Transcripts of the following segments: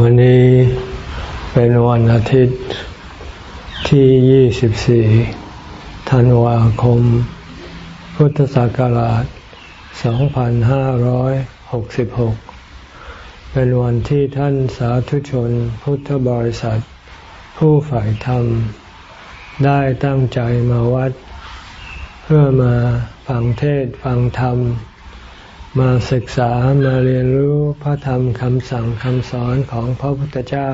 วันนี้เป็นวันอาทิตย์ที่ 24 ธันวาคม พุทธศักราช 2566 เป็นวันที่ท่านสาธุชนพุทธบริษัท ผู้ฝ่ายธรรม ได้ตั้งใจมาวัด เพื่อมาฟังเทศฟังธรรม มาศึกษามาเรียนรู้พระธรรมคำสั่งคำสอนของพระพุทธเจ้า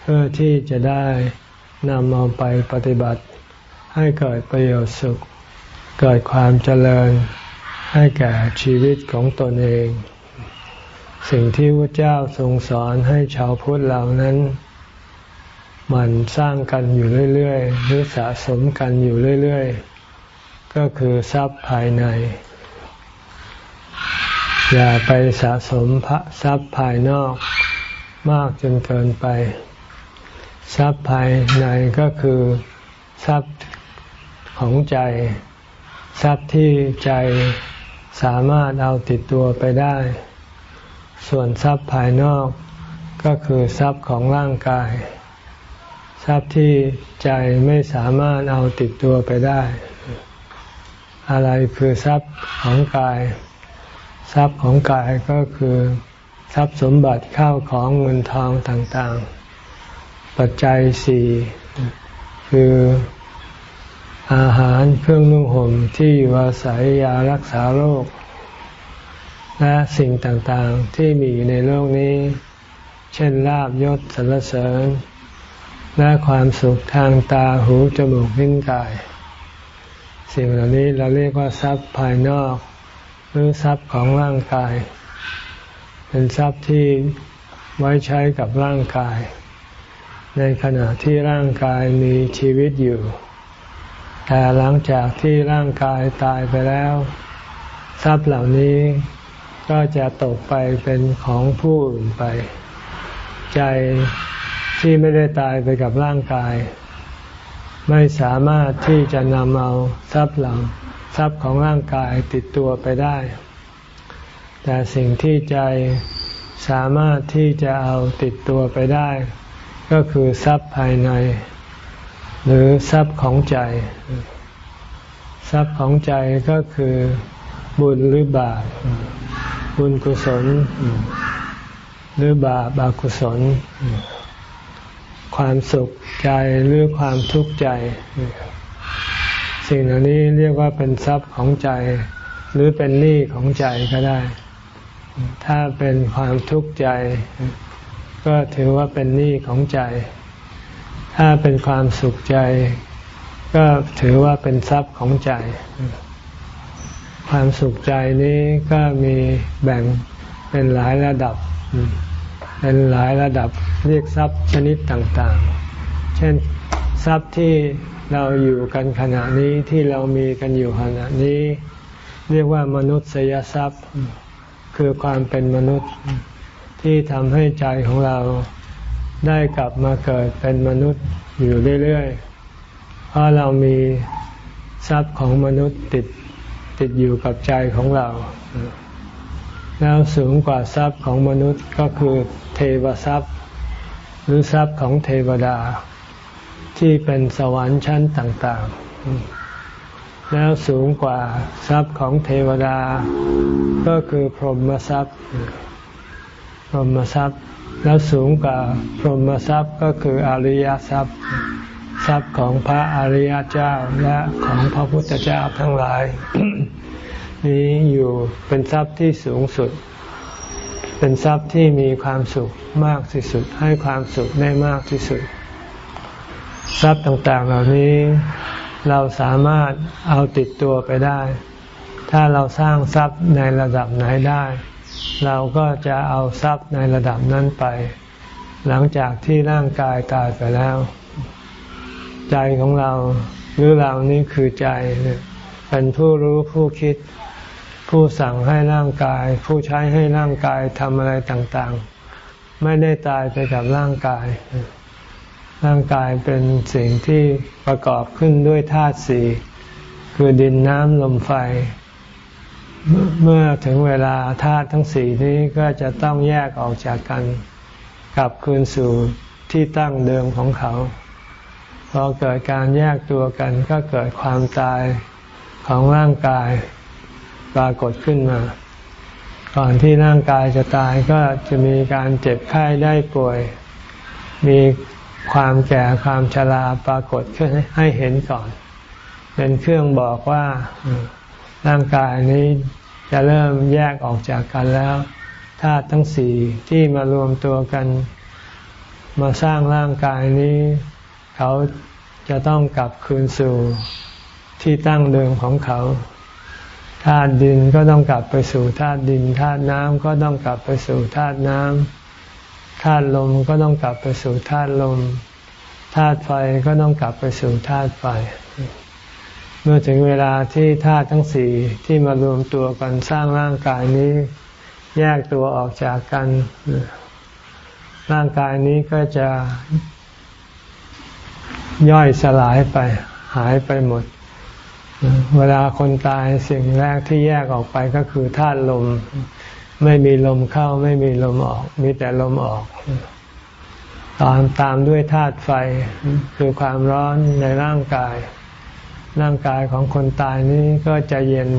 เพื่อที่จะได้นำเอาไปปฏิบัติ ให้เกิดประโยชน์สุข เกิดความเจริญ ให้แก่ชีวิตของตนเอง สิ่งที่พระเจ้าทรงสอนให้ชาวพุทธเหล่านั้น มันสร้างกันอยู่เรื่อยๆ หรือสะสมกันอยู่เรื่อยๆ ก็คือทรัพย์ภายใน อย่าไปสะสมพระทรัพย์ภายนอกมากจนเกินไป ทรัพย์ภายในก็คือทรัพย์ของใจ ทรัพย์ที่ใจสามารถเอาติดตัวไปได้ ส่วนทรัพย์ภายนอกก็คือทรัพย์ของร่างกาย ทรัพย์ที่ใจไม่สามารถเอาติดตัวไปได้ อะไรคือทรัพย์ของกาย ทรัพย์ของกายก็คือ ทรัพย์สมบัติเข้าของเงินทองต่างๆ ปัจจัยสี่คืออาหารเครื่องนุ่งห่มที่อยู่อาศัยยารักษาโรค และสิ่งต่างๆที่มีในโลกนี้ เช่นลาบยศสรรเสริญ และความสุขทางตาหูจมูกลิ้นกาย สิ่งเหล่านี้เราเรียกว่าทรัพย์ภายนอก หรือทรัพย์ของร่างกาย เป็นทรัพย์ที่ไว้ใช้กับร่างกาย ในขณะที่ร่างกายมีชีวิตอยู่ แต่หลังจากที่ร่างกายตายไปแล้ว ทรัพย์เหล่านี้ก็จะตกไปเป็นของผู้อื่นไป ใจที่ไม่ได้ตายไปกับร่างกาย ไม่สามารถที่จะนำเอาทรัพย์เหล่า ทรัพย์ของร่างกายติดตัวไปได้ แต่สิ่งที่ใจสามารถที่จะเอาติดตัวไปได้ ก็คือทรัพย์ภายใน หรือทรัพย์ของใจ ทรัพย์ของใจก็คือบุญหรือบาปบุญกุศล หรือบาปบากุศล ความสุขใจหรือความทุกข์ใจ สิ่งเหล่านี้เรียกว่าเป็นทรัพย์ของใจ หรือเป็นหนี้ของใจก็ได้ ถ้าเป็นความทุกข์ใจ ก็ถือว่าเป็นหนี้ของใจ ถ้าเป็นความสุขใจ ก็ถือว่าเป็นทรัพย์ของใจ ความสุขใจนี้ก็มีแบ่งเป็นหลายระดับ เป็นหลายระดับเรียกทรัพย์ชนิดต่างๆ เช่น ทรัพย์ที่เราอยู่กันขณะนี้ที่เรามีกันอยู่ขณะนี้ เรียกว่ามนุษยทรัพย์ คือความเป็นมนุษย์ที่ทำให้ใจของเราได้กลับมาเกิดเป็นมนุษย์อยู่เรื่อยๆ เพราะเรามีทรัพย์ของมนุษย์ติดติดอยู่กับใจของเรา แล้วสูงกว่าทรัพย์ของมนุษย์ก็คือเทวทรัพย์ หรือทรัพย์ของเทวดา ที่เป็นสวรรค์ชั้นต่างๆ แล้วสูงกว่าทรัพย์ของเทวดา ก็คือพรหมทรัพย์ พรหมทรัพย์ แล้วสูงกว่าพรหมทรัพย์ก็คืออริยทรัพย์ ทรัพย์ของพระอริยเจ้าและของพระพุทธเจ้าทั้งหลาย นี้อยู่เป็นทรัพย์ที่สูงสุด เป็นทรัพย์ที่มีความสุขมากที่สุด ให้ความสุขได้มากที่สุด ทรัพย์ต่างๆ เหล่านี้เราสามารถเอาติดตัวไปได้ ถ้าเราสร้างทรัพย์ในระดับไหนได้ เราก็จะเอาทรัพย์ในระดับนั้นไป หลังจากที่ร่างกายตายไปแล้ว ใจของเราหรือเรานี่คือใจเป็นผู้รู้ผู้คิด ผู้สั่งให้ร่างกาย ผู้ใช้ให้ร่างกายทำอะไรต่างๆ ไม่ได้ตายไปกับร่างกาย ร่างกายเป็นสิ่งที่ประกอบขึ้นด้วยธาตุสี่คือดินน้ำลมไฟ เมื่อถึงเวลาธาตุทั้งสี่นี้ก็จะต้องแยกออกจากกันกลับคืนสู่ที่ตั้งเดิมของเขาพอเกิดการแยกตัวกันก็เกิดความตายของร่างกายปรากฏขึ้นมา ก่อนที่ร่างกายจะตายก็จะมีการเจ็บไข้ได้ป่วย มี ความแก่ความชราปรากฏขึ้นให้เห็นก่อน เป็นเครื่องบอกว่าร่างกายนี้จะเริ่มแยกออกจากกันแล้วธาตุทั้งสี่ที่มารวมตัวกัน มาสร้างร่างกายนี้ เขาจะต้องกลับคืนสู่ที่ตั้งเดิมของเขาธาตุดินก็ต้องกลับไปสู่ธาตุดินธาตุน้ำก็ต้องกลับไปสู่ธาตุน้ำ ธาตุลมก็ต้องกลับไปสู่ธาตุลมธาตุไฟก็ต้องกลับไปสู่ธาตุไฟ เมื่อถึงเวลาที่ธาตุทั้งสี่ที่มารวมตัวกันสร้างร่างกายนี้ แยกตัวออกจากกัน ร่างกายนี้ก็จะย่อยสลายไป หายไปหมด เวลาคนตายสิ่งแรกที่แยกออกไปก็คือธาตุลม ไม่มีลมเข้าไม่มีลมออก มีแต่ลมออกตามตามด้วยธาตุไฟคือความร้อนในร่างกาย ร่างกายของคนตายนี้ก็จะเย็น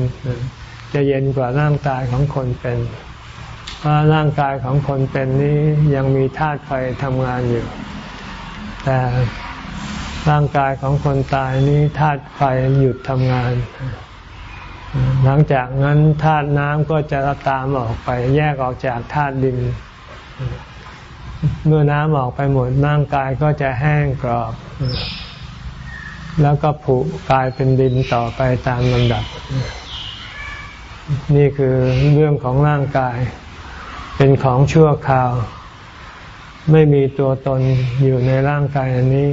จะเย็นกว่าร่างกายของคนเป็น เพราะร่างกายของคนเป็นนี้ยังมีธาตุไฟทำงานอยู่ แต่ร่างกายของคนตายนี้ธาตุไฟหยุดทำงาน หลังจากนั้นธาตุน้ำก็จะตามออกไป แยกออกจากธาตุดิน เมื่อน้ำออกไปหมดร่างกายก็จะแห้งกรอบ แล้วก็ผุกลายเป็นดินต่อไปตามลำดับ นี่คือเรื่องของร่างกาย เป็นของชั่วคราว ไม่มีตัวตนอยู่ในร่างกายอันนี้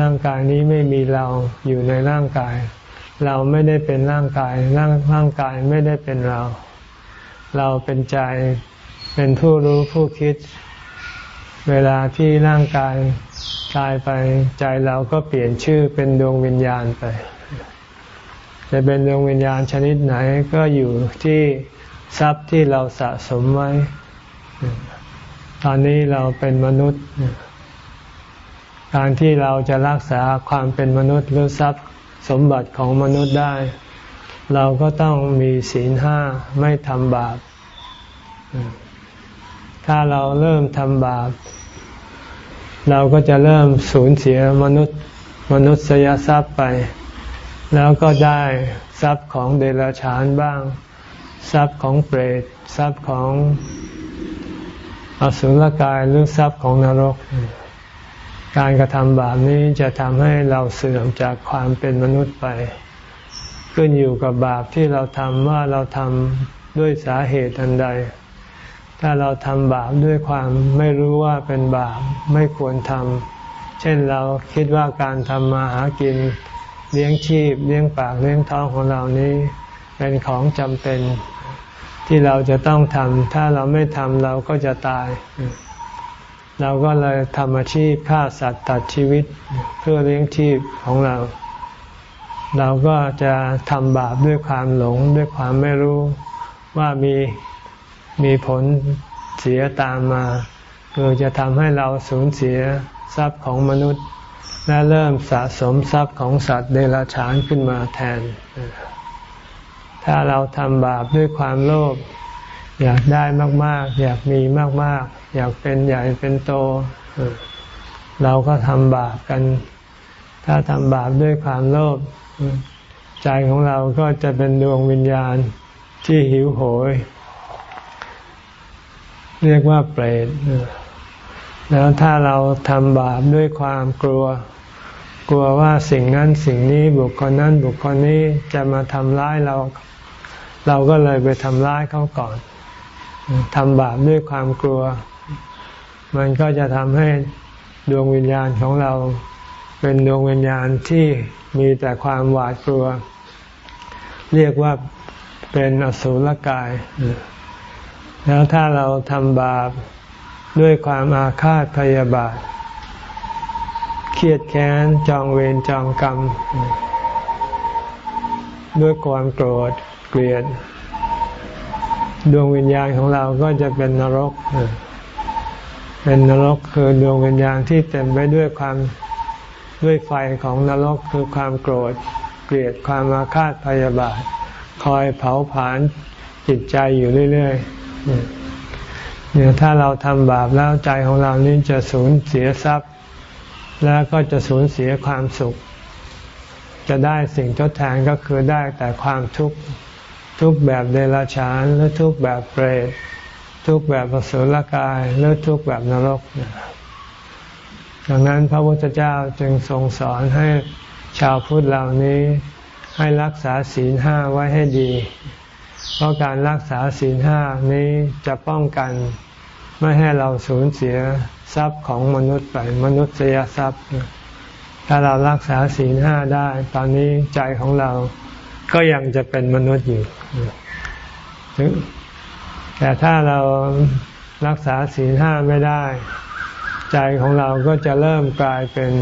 ร่างกายนี้ไม่มีเราอยู่ในร่างกาย เราไม่ได้เป็นร่างกายร่างร่างกายไม่ได้เป็นเรา เราเป็นใจเป็นผู้รู้ผู้คิด เวลาที่ร่างกายตายไปใจเราก็เปลี่ยนชื่อเป็นดวงวิญญาณไป จะเป็นดวงวิญญาณชนิดไหนก็อยู่ที่ทรัพย์ที่เราสะสมไว้ ตอนนี้เราเป็นมนุษย์ การที่เราจะรักษาความเป็นมนุษย์หรือทรัพย์ สมบัติของมนุษย์ได้ เราก็ต้องมีศีลห้าไม่ทำบาป ถ้าเราเริ่มทำบาป เราก็จะเริ่มสูญเสียมนุษย์มนุษยทรัพย์ไป แล้วก็ได้ทรัพย์ของเดรัจฉานบ้าง ทรัพย์ของเปรตทรัพย์ของอสุรกายหรือทรัพย์ของนรก การกระทำบาปนี้จะทำให้เราเสื่อมจากความเป็นมนุษย์ไป ขึ้นอยู่กับบาปที่เราทำว่าเราทำด้วยสาเหตุอันใด ถ้าเราทำบาปด้วยความไม่รู้ว่าเป็นบาปไม่ควรทำเช่นเราคิดว่าการทำมาหากินเลี้ยงชีพเลี้ยงปากเลี้ยงท้องของเรานี้เป็นของจำเป็นที่เราจะต้องทำถ้าเราไม่ทำเราก็จะตาย เราก็เลยทำอาชีพฆ่าสัตว์ตัดชีวิตเพื่อเลี้ยงชีพของเรา เราก็จะทำบาปด้วยความหลงด้วยความไม่รู้ว่ามีมีผลเสียตามมา คือจะทำให้เราสูญเสียทรัพย์ของมนุษย์ และเริ่มสะสมทรัพย์ของสัตว์เดรัจฉานขึ้นมาแทน ถ้าเราทำบาปด้วยความโลภอยากได้มาก ๆ อยากมีมาก ๆ อยากเป็นใหญ่เป็นโต เราก็ทำบาปกัน ถ้าทำบาปด้วยความโลภใจของเราก็จะเป็นดวงวิญญาณที่หิวโหย เรียกว่าเปรตแล้วถ้าเราทำบาปด้วยความกลัว กลัวว่าสิ่งนั้นสิ่งนี้บุคคลนั้นบุคคลนี้จะมาทำร้ายเรา เราก็เลยไปทำร้ายเขาก่อนทำบาปด้วยความกลัว มันก็จะทำให้ดวงวิญญาณของเราเป็นดวงวิญญาณที่มีแต่ความหวาดกลัว เรียกว่าเป็นอสุรกาย แล้วถ้าเราทำบาปด้วยความอาฆาตพยาบาท เครียดแค้นจองเวรจองกรรม ด้วยความโกรธเกลียด ดวงวิญญาณของเราก็จะเป็นนรกเเป็นนรกคือดวงวิญญาณที่เต็มไปด้วยความด้วยไฟของนรกคือความโกรธ เกลียดความอาฆาตพยาบาท คอยเผาผลาญจิตใจอยู่เรื่อยๆเนี่ยถ้าเราทำบาปแล้วใจของเรานี้จะสูญเสียทรัพย์ แล้วก็จะสูญเสียความสุข จะได้สิ่งทดแทนก็คือได้แต่ความทุกข์ทุกแบบเดรัจฉานหรือทุกแบบเปรต ทุกแบบปสุรกายหรือทุกแบบนรก ดังนั้นพระพุทธเจ้าจึงทรงสอนให้ชาวพุทธเหล่านี้ให้รักษาศีลห้าไว้ให้ดี เพราะการรักษาศีลห้านี้จะป้องกันไม่ให้เราสูญเสียทรัพย์ของมนุษย์ไปมนุษยทรัพย์ ถ้าเรารักษาศีลห้าได้ ตอนนี้ใจของเราก็ยังจะเป็นมนุษย์อยู่ แต่ถ้าเรารักษาศีลห้าไม่ได้ ใจของเราก็จะเริ่มกลายเป็น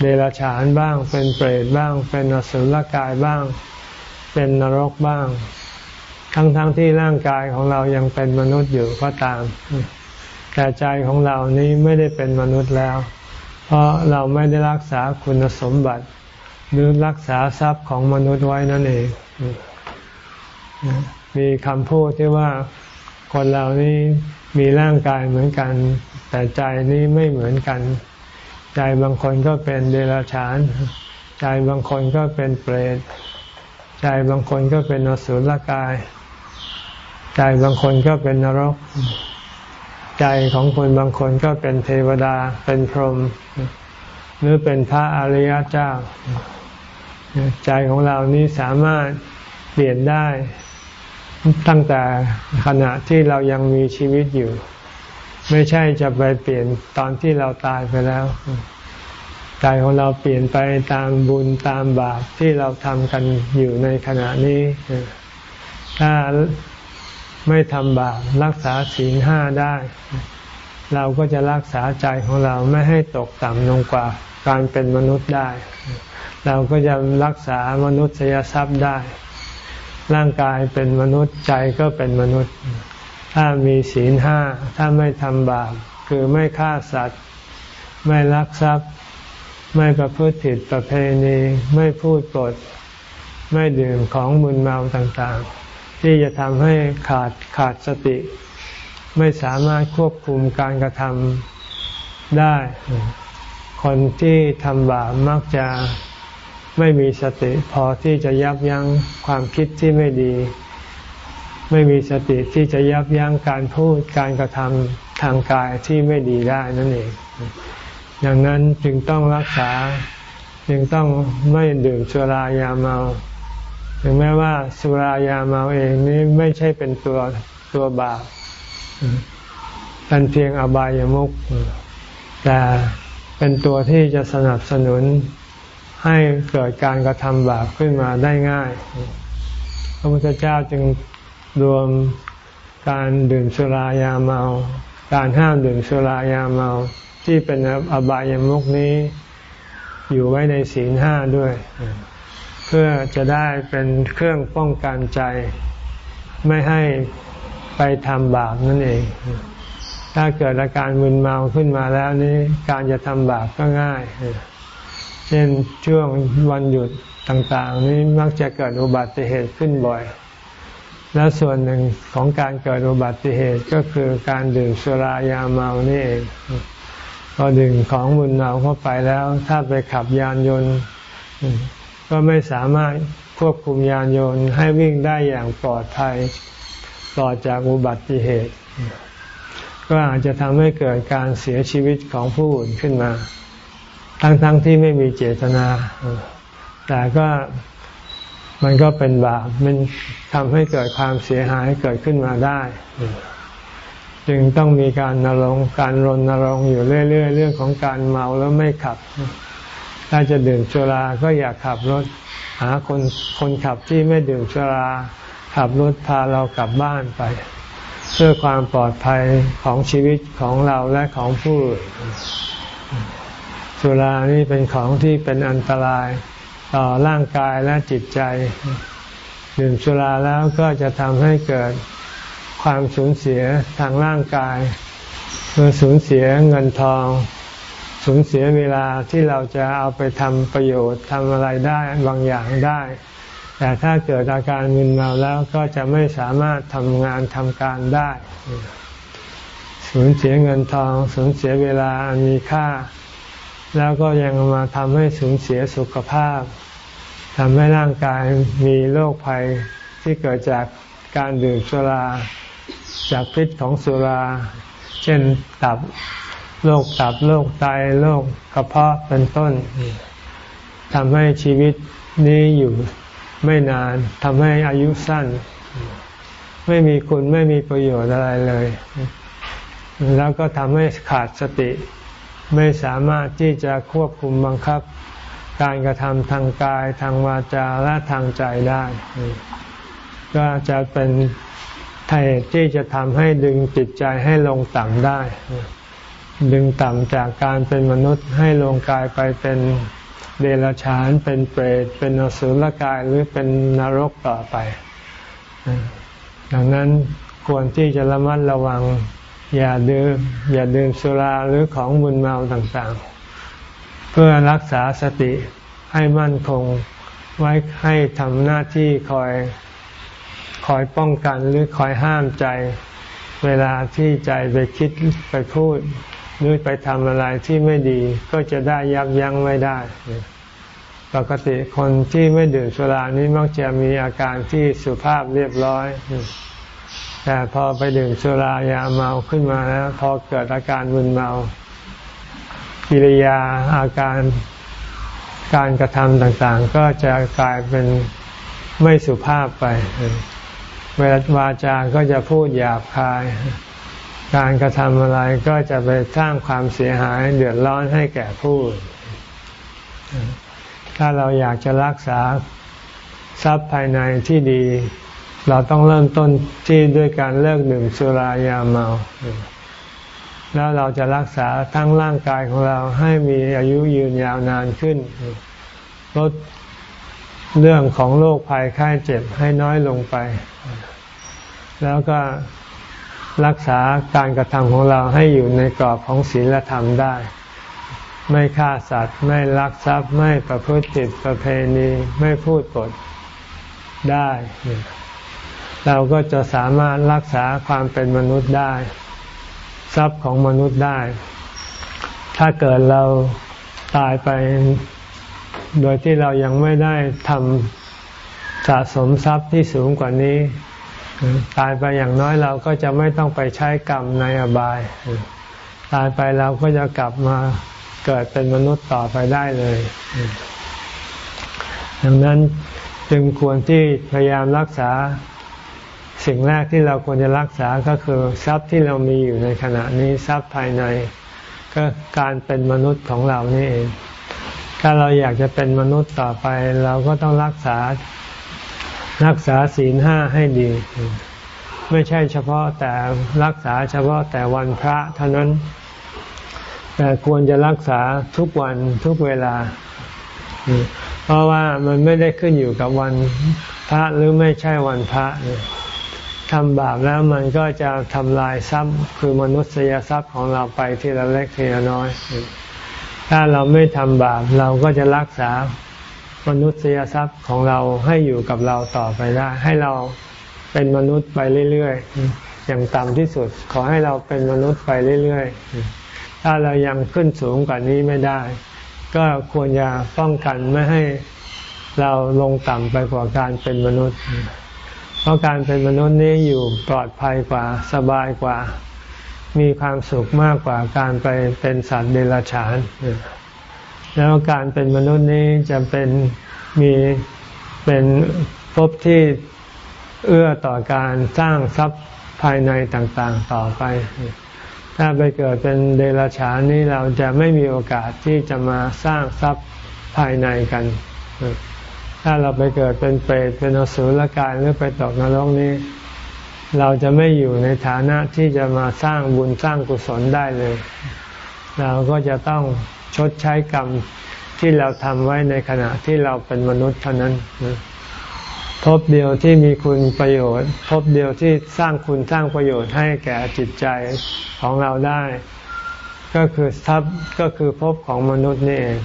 เดรัจฉานบ้าง เป็นเปรตบ้าง เป็นอสุรกายบ้าง เป็นนรกบ้าง ทั้งๆทที่ร่างกายของเรายังเป็นมนุษย์อยู่ก็ตาม แต่ใจของเรานี้ไม่ได้เป็นมนุษย์แล้ว เพราะเราไม่ได้รักษาคุณสมบัติ หรือรักษาทรัพย์ของมนุษย์ไว้นั่นเอง มีคำพูดที่ว่าคนเรานี้มีร่างกายเหมือนกัน แต่ใจนี้ไม่เหมือนกัน ใจบางคนก็เป็นเดรัจฉาน ใจบางคนก็เป็นเปรตใจบางคนก็เป็นอสุรกาย ใจบางคนก็เป็นนรก ใจของคนบางคนก็เป็นเทวดา เป็นพรหมหรือเป็นพระอริยเจ้า ใจของเรานี้สามารถเปลี่ยนได้ ตั้งแต่ขณะที่เรายังมีชีวิตอยู่ ไม่ใช่จะไปเปลี่ยนตอนที่เราตายไปแล้วใจของเราเปลี่ยนไปตามบุญตามบาปที่เราทำกันอยู่ในขณะนี้ ถ้าไม่ทำบาปรักษาศีลห้าได้ เราก็จะรักษาใจของเราไม่ให้ตกต่ำลงกว่าการเป็นมนุษย์ได้ เราก็จะรักษามนุษยทรัพย์ได้ ร่างกายเป็นมนุษย์ใจก็เป็นมนุษย์ ถ้ามีศีลห้าถ้าไม่ทำบาปคือไม่ฆ่าสัตว์ ไม่ลักทรัพย์ ไม่ประพฤติผิดประเพณี ไม่พูดปด ไม่ดื่มของมึนเมาต่างๆ ที่จะทำให้ขาดขาดสติ ไม่สามารถควบคุมการกระทำได้ คนที่ทำบาปมักจะ ไม่มีสติพอที่จะยับยั้งความคิดที่ไม่ดี ไม่มีสติที่จะยับยั้งการพูดการกระทำทางกายที่ไม่ดีได้นั่นเองดังนั้นจึงต้องรักษาจึงต้องไม่ดื่มสุรายาเมาถึงแม้ว่าสุรายาเมาเองนี้ไม่ใช่เป็นตัวตัวบาปเป็นเพียงอบายามุกแต่เป็นตัวที่จะสนับสนุน ให้เกิดการกระทำบาปขึ้นมาได้ง่าย พระพุทธเจ้าจึงรวมการดื่มสุรายาเมา การห้ามดื่มสุรายาเมา ที่เป็นอบายามุกนี้ อยู่ไว้ในศีลห้าด้วย เพื่อจะได้เป็นเครื่องป้องกันใจ ไม่ให้ไปทำบาปนั่นเอง ถ้าเกิดอาการมึนเมาขึ้นมาแล้วนี้ การจะทำบาปก็ง่าย เช่นช่วงวันหยุดต่างๆ นี้มักจะเกิดอุบัติเหตุขึ้นบ่อย และส่วนหนึ่งของการเกิดอุบัติเหตุก็คือการดื่มสุรายาเมานี่เองพอดื่มของมึนเมาเข้าไปแล้ว ถ้าไปขับยานยนต์ ก็ไม่สามารถควบคุมยานยนต์ให้วิ่งได้อย่างปลอดภัยปลอดจากอุบัติเหตุ ก็อาจจะทำให้เกิดการเสียชีวิตของผู้อื่นขึ้นมา ทั้งๆทที่ไม่มีเจตนา แต่ก็มันก็เป็นบาป มันทำให้เกิดความเสียหายเกิดขึ้นมาได้ จึงต้องมีการนรงการรณรงค์อยู่เรื่อย ๆ เรื่องของการเมาแล้วไม่ขับ ถ้าจะดื่มสุราก็อย่าขับรถ หาคนคนขับที่ไม่ดื่มสุราขับรถพาเรากลับบ้านไป เพื่อความปลอดภัยของชีวิตของเราและของผู้อื่น สุรานี่เป็นของที่เป็นอันตรายต่อร่างกายและจิตใจ ดื่มสุราแล้วก็จะทำให้เกิดความสูญเสียทางร่างกายคือสูญเสียเงินทอง สูญเสียเวลาที่เราจะเอาไปทำประโยชน์ทำอะไรได้บางอย่างได้ แต่ถ้าเกิดอาการมึนเมาแล้วก็จะไม่สามารถทำงานทำการได้ สูญเสียเงินทอง สูญเสียเวลามีค่า แล้วก็ยังมาทำให้สูญเสียสุขภาพทำให้ร่างกายมีโรคภัยที่เกิดจากการดื่มสุรา จากพิษของสุรา เช่นตับโรคตับโรคไตโรคกระเพาะเป็นต้นทำให้ชีวิตนี้อยู่ไม่นานทำให้อายุสั้น ไม่มีคุณไม่มีประโยชน์อะไรเลย แล้วก็ทำให้ขาดสติ ไม่สามารถที่จะควบคุมบังคับ การกระทำทางกายทางวาจาและทางใจได้ ก็จะเป็นเหตุที่จะทำให้ดึงจิตใจให้ลงต่ำได้ ดึงต่ำจากการเป็นมนุษย์ให้ลงกายไปเป็นเดรัจฉานเป็นเปรตเป็นอสุรกายหรือเป็นนรกต่อไป ดังนั้นควรที่จะระมัดระวัง อย่าดื่มอย่าดื่มสุราหรือของมึนเมาต่างๆ เพื่อรักษาสติให้มั่นคงไว้ให้ทำหน้าที่คอยคอยป้องกันหรือคอยห้ามใจ เวลาที่ใจไปคิดไปพูดหรือไปทำอะไรที่ไม่ดีก็จะได้ยับยั้งไม่ได้ ปกติคนที่ไม่ดื่มสุรานี้มักจะมีอาการที่สุภาพเรียบร้อย แต่พอไปดื่มสุรายาเมาขึ้นมาแล้วพอเกิดอาการมึนเมากิริยาอาการการกระทำต่างๆ ก็จะกลายเป็นไม่สุภาพไป เวลาวาจาก็จะพูดหยาบคาย การกระทำอะไรก็จะไปสร้างความเสียหายเดือดร้อนให้แก่ผู้ถ้าเราอยากจะรักษาทรัพย์ภายในที่ดี เราต้องเริ่มต้นที่ด้วยการเลิกดื่มสุรายาเมา แล้วเราจะรักษาทั้งร่างกายของเราให้มีอายุยืนยาวนานขึ้น ลดเรื่องของโรคภัยไข้เจ็บให้น้อยลงไป แล้วก็รักษาการกระทำของเราให้อยู่ในกรอบของศีลธรรมได้ ไม่ฆ่าสัตว์ ไม่ลักทรัพย์ ไม่ประพฤติผิดประเพณี ไม่พูดปดได้ เราก็จะสามารถรักษาความเป็นมนุษย์ได้ ทรัพย์ของมนุษย์ได้ ถ้าเกิดเราตายไป โดยที่เรายังไม่ได้ทำสะสมทรัพย์ที่สูงกว่านี้ ตายไปอย่างน้อยเราก็จะไม่ต้องไปใช้กรรมในอบาย ตายไปเราก็จะกลับมาเกิดเป็นมนุษย์ต่อไปได้เลย ดังนั้นจึงควรที่พยายามรักษา สิ่งแรกที่เราควรจะรักษาก็คือทรัพย์ที่เรามีอยู่ในขณะนี้ทรัพย์ภายใน ก็การเป็นมนุษย์ของเรานี่เอง ถ้าเราอยากจะเป็นมนุษย์ต่อไป เราก็ต้องรักษารักษาศีลห้าให้ดี ไม่ใช่เฉพาะแต่รักษาเฉพาะแต่วันพระเท่านั้น แต่ควรจะรักษาทุกวันทุกเวลา เพราะว่ามันไม่ได้ขึ้นอยู่กับวันพระหรือไม่ใช่วันพระเนี่ย ทำบาปแล้วมันก็จะทำลายทรัพย์ คือมนุษยทรัพย์ของเราไปทีละเล็กทีละน้อย ถ้าเราไม่ทำบาปเราก็จะรักษามนุษยทรัพย์ของเราให้อยู่กับเราต่อไปได้ ให้เราเป็นมนุษย์ไปเรื่อยๆ อย่างต่ำที่สุดขอให้เราเป็นมนุษย์ไปเรื่อยๆ ถ้าเรายังขึ้นสูงกว่านี้ไม่ได้ ก็ควรจะป้องกันไม่ให้เราลงต่ำไปกว่าการเป็นมนุษย์ เพราะการเป็นมนุษย์นี้อยู่ปลอดภัยกว่าสบายกว่า มีความสุขมากกว่าการไปเป็นสัตว์เดรัจฉาน แล้วการเป็นมนุษย์นี้จะเป็นมีเป็นภพที่เอื้อต่อการสร้างทรัพย์ภายในต่างๆต่อไป ถ้าไปเกิดเป็นเดรัจฉานนี้เราจะไม่มีโอกาสที่จะมาสร้างทรัพย์ภายในกัน ถ้าเราไปเกิดเป็นเปรตเป็นอสุรกายหรือไปตกนรกนี้ เราจะไม่อยู่ในฐานะที่จะมาสร้างบุญสร้างกุศลได้เลย เราก็จะต้องชดใช้กรรมที่เราทำไว้ในขณะที่เราเป็นมนุษย์เท่านั้นพบเดียวที่มีคุณประโยชน์ พบเดียวที่สร้างคุณสร้างประโยชน์ให้แก่จิตใจของเราได้ ก็คือทรัพย์ก็คือพบของมนุษย์นี่เอง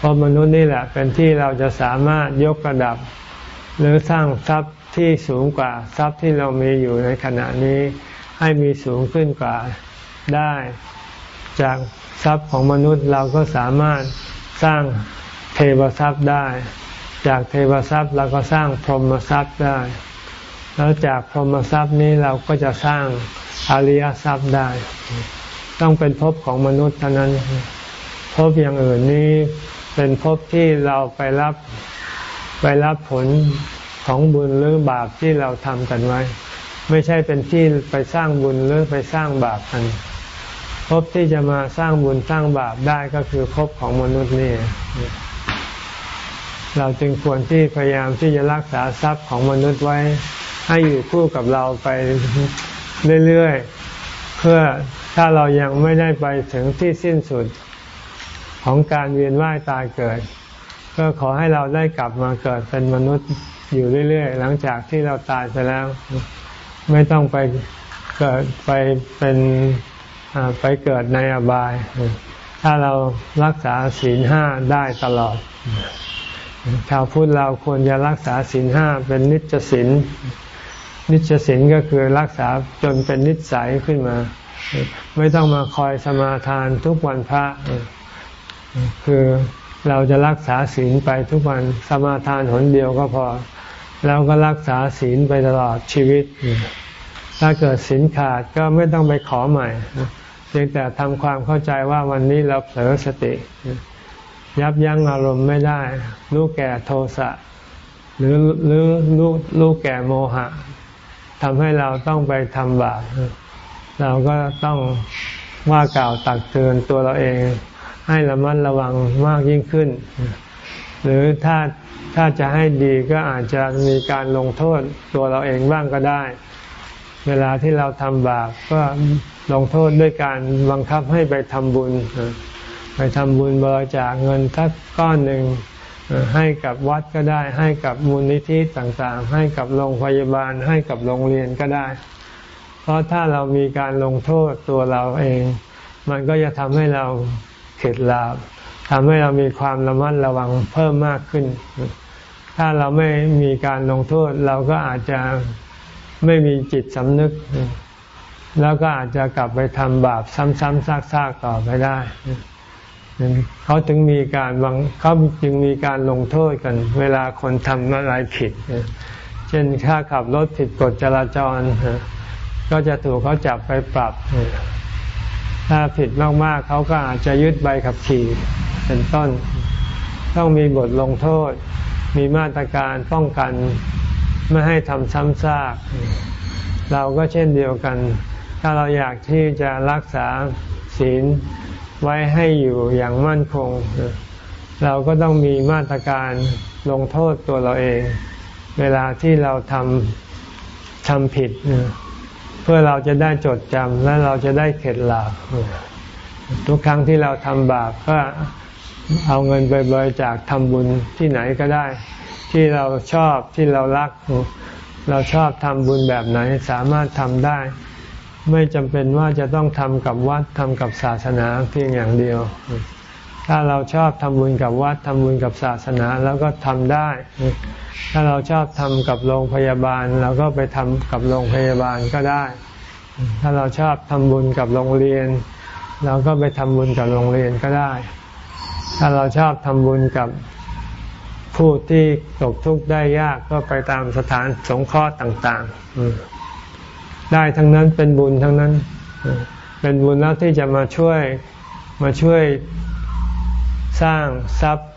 พบมนุษย์นี่แหละเป็นที่เราจะสามารถยกระดับ หรือสร้างทรัพย์ที่สูงกว่าทรัพย์ที่เรามีอยู่ในขณะนี้ให้มีสูงขึ้นกว่าได้ จากทรัพย์ของมนุษย์เราก็สามารถสร้างเทวทรัพย์ได้ จากเทวทรัพย์เราก็สร้างพรหมทรัพย์ได้ แล้วจากพรหมทรัพย์นี้เราก็จะสร้างอริยทรัพย์ได้ ต้องเป็นภพของมนุษย์เท่านั้นภพอย่างอื่นนี้ เป็นภพที่เราไปรับไปรับผลของบุญหรือบาปที่เราทำกันไว้ ไม่ใช่เป็นที่ไปสร้างบุญหรือไปสร้างบาปกันภพที่จะมาสร้างบุญสร้างบาปได้ก็คือภพของมนุษย์นี่ เราจึงควรที่พยายามที่จะรักษาทรัพย์ของมนุษย์ไว้ ให้อยู่คู่กับเราไปเรื่อยๆเพื่อถ้าเรายังไม่ได้ไปถึงที่สิ้นสุด ของการเวียนว่ายตายเกิด ก็ขอให้เราได้กลับมาเกิดเป็นมนุษย์อยู่เรื่อย ๆ หลังจากที่เราตายไปแล้ว ไม่ต้องไปเกิดไปเป็นไปเกิดในอบาย ถ้าเรารักษาศีลห้าได้ตลอด ชาวพุทธเราควรจะรักษาศีลห้าเป็นนิจศีลนิจศีลก็คือรักษาจนเป็นนิสัยขึ้นมา ไม่ต้องมาคอยสมาทานทุกวันพระ คือเราจะรักษาศีลไปทุกวันสมาทานหนเดียวก็พอ แล้วก็รักษาศีลไปตลอดชีวิต ถ้าเกิดศีลขาดก็ไม่ต้องไปขอใหม่เพียงแต่ทำความเข้าใจว่าวันนี้เราเผลอสติ ยับยั้งอารมณ์ไม่ได้ รู้แก่โทสะหรือหรือรู้รู้แก่โมหะทำให้เราต้องไปทำบาปเราก็ต้องว่ากล่าวตักเตือนตัวเราเอง ให้ระมัดระวังมากยิ่งขึ้น หรือถ้าถ้าจะให้ดีก็อาจจะมีการลงโทษตัวเราเองบ้างก็ได้ เวลาที่เราทำบาปก็ลงโทษด้วยการบังคับให้ไปทำบุญ ไปทำบุญบริจาคเงินทักก้อนหนึ่งให้กับวัดก็ได้ ให้กับมูลนิธิต่างๆ ให้กับโรงพยาบาล ให้กับโรงเรียนก็ได้ เพราะถ้าเรามีการลงโทษตัวเราเอง มันก็จะทำให้เรา เข็ดลาบทำให้เรามีความระมัดระวังเพิ่มมากขึ้น ถ้าเราไม่มีการลงโทษ เราก็อาจจะไม่มีจิตสำนึก แล้วก็อาจจะกลับไปทำบาปซ้ำๆซากๆต่อไปได้เขาถึงมีการวังเขาจึงมีการลงโทษกัน เวลาคนทำอะไรผิด เช่นถ้าขับรถผิดกฎจราจร ก็จะถูกเขาจับไปปรับ ถ้าผิดมากๆเขาก็อาจจะยึดใบขับขี่เป็นต้น ต้องมีบทลงโทษ มีมาตรการป้องกันไม่ให้ทำซ้ำซาก เราก็เช่นเดียวกัน ถ้าเราอยากที่จะรักษาศีลไว้ให้อยู่อย่างมั่นคง เราก็ต้องมีมาตรการลงโทษตัวเราเอง เวลาที่เราทำทำผิดเพื่อเราจะได้จดจำและเราจะได้เข็ดหลาบทุกครั้งที่เราทำบาปก็เอาเงินไปบริจาคทำบุญที่ไหนก็ได้ ที่เราชอบที่เรารัก เราชอบทำบุญแบบไหนสามารถทำได้ ไม่จำเป็นว่าจะต้องทำกับวัดทำกับศาสนาเพียงอย่างเดียว ถ้าเราชอบทำบุญกับวัดทำบุญกับศาสนาแล้วก็ทำได้ ถ้าเราชอบทำกับโรงพยาบาลเราก็ไปทำกับโรงพยาบาลก็ได้ ถ้าเราชอบทำบุญกับโรงเรียน เราก็ไปทำบุญกับโรงเรียนก็ได้ ถ้าเราชอบทำบุญกับผู้ที่ตกทุกข์ได้ยากก็ไปตามสถานสงเคราะห์ต่างๆ ได้ทั้งนั้นเป็นบุญทั้งนั้น เป็นบุญแล้วที่จะมาช่วยมาช่วย สร้างทรัพย์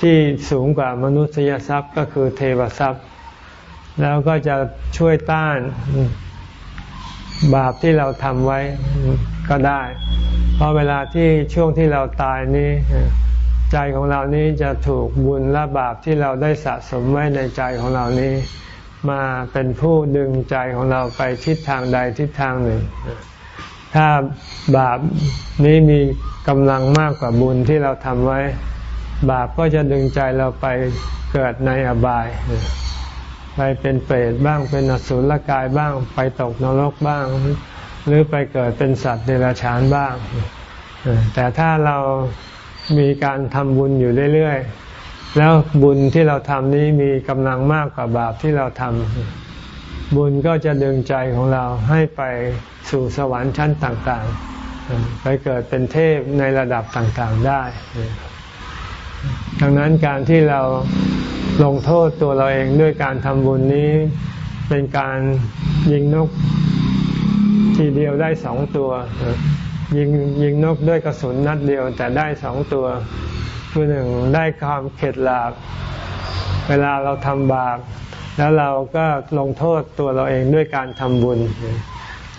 ที่สูงกว่ามนุษยทรัพย์ก็คือเทวทรัพย์ แล้วก็จะช่วยต้านบาปที่เราทำไว้ก็ได้ เพราะเวลาที่ช่วงที่เราตายนี้ใจของเรานี้จะถูกบุญและบาปที่เราได้สะสมไว้ในใจของเรานี้ มาเป็นผู้ดึงใจของเราไปทิศทางใดทิศทางหนึ่ง ถ้าบาปนี้มีกำลังมากกว่าบุญที่เราทำไว้ บาปก็จะดึงใจเราไปเกิดในอบาย ไปเป็นเปรตบ้างเป็นอสุรกายบ้าง ไปตกนรกบ้าง หรือไปเกิดเป็นสัตว์เดรัจฉานบ้าง แต่ถ้าเรามีการทำบุญอยู่เรื่อยๆ แล้วบุญที่เราทำนี้มีกำลังมากกว่าบาปที่เราทำ บุญก็จะดึงใจของเราให้ไปสู่สวรรค์ชั้นต่างๆ ไปเกิดเป็นเทพในระดับต่างๆได้ ดังนั้นการที่เราลงโทษตัวเราเองด้วยการทำบุญนี้เป็นการยิงนกทีเดียวได้สองตัวยิงยิงนกด้วยกระสุนนัดเดียวแต่ได้สองตัวคือหนึ่งได้ความเข็ดหลาบเวลาเราทำบาป แล้วเราก็ลงโทษตัวเราเองด้วยการทำบุญ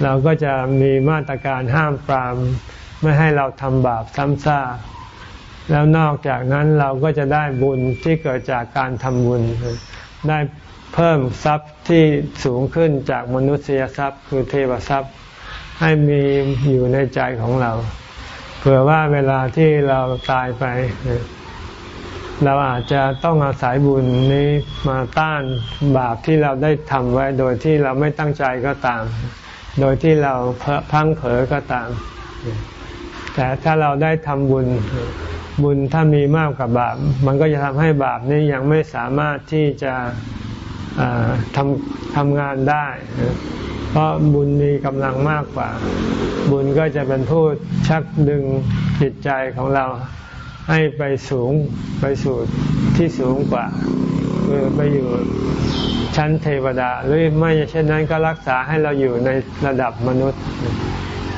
เราก็จะมีมาตรการห้ามปราม ไม่ให้เราทำบาปซ้ำซากแล้วนอกจากนั้นเราก็จะได้บุญที่เกิดจากการทำบุญ ได้เพิ่มทรัพย์ที่สูงขึ้นจากมนุษยทรัพย์ คือเทวทรัพย์ให้มีอยู่ในใจของเรา เผื่อว่าเวลาที่เราตายไป เราอาจจะต้องอาศัยบุญนี้มาต้านบาปที่เราได้ทำไว้โดยที่เราไม่ตั้งใจก็ตาม โดยที่เราพังเผลอก็ตาม แต่ถ้าเราได้ทำบุญบุญถ้ามีมากกว่าบาป มันก็จะทำให้บาปนี้ยังไม่สามารถที่จะทำทำงานได้ เพราะบุญมีกำลังมากกว่า บุญก็จะเป็นผู้ชักดึงจิตใจของเรา ให้ไปสูงไปสู่ที่สูงกว่าคือไปอยู่ชั้นเทวดา หรือไม่เช่นนั้นก็รักษาให้เราอยู่ในระดับมนุษย์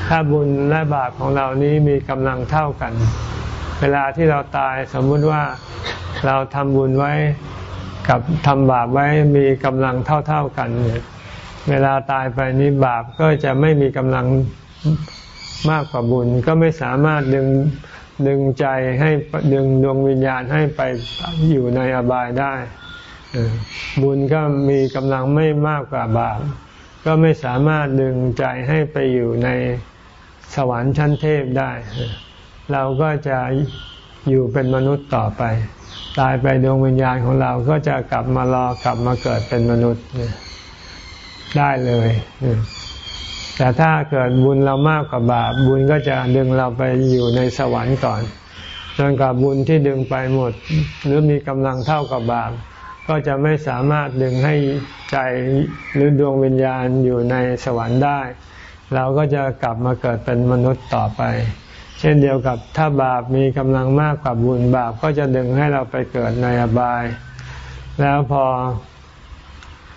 ถ้าบุญและบาปของเรานี้มีกำลังเท่ากัน เวลาที่เราตายสมมุติว่าเราทำบุญไว้กับทำบาปไว้มีกำลังเท่าๆกันเนี่ยเวลาตายไปนี้บาปก็จะไม่มีกำลังมากกว่าบุญ ก็ไม่สามารถดึง ดึงใจให้ดึงดวงวิญญาณให้ไปอยู่ในอบายได้ บุญก็มีกำลังไม่มากกว่าบาปก็ไม่สามารถดึงใจให้ไปอยู่ในสวรรค์ชั้นเทพได้ เราก็จะอยู่เป็นมนุษย์ต่อไป ตายไปดวงวิญญาณของเราก็จะกลับมารอกลับมาเกิดเป็นมนุษย์ได้เลย แต่ถ้าเกิดบุญเรามากกว่าบาปบุญก็จะดึงเราไปอยู่ในสวรรค์ก่อนจนกว่าบุญที่ดึงไปหมด หรือมีกำลังเท่ากับบาปก็จะไม่สามารถดึงให้ใจหรือดวงวิญญาณอยู่ในสวรรค์ได้ เราก็จะกลับมาเกิดเป็นมนุษย์ต่อไป เช่นเดียวกับถ้าบาปมีกำลังมากกว่าบุญบาปก็จะดึงให้เราไปเกิดในอบาย แล้วพอ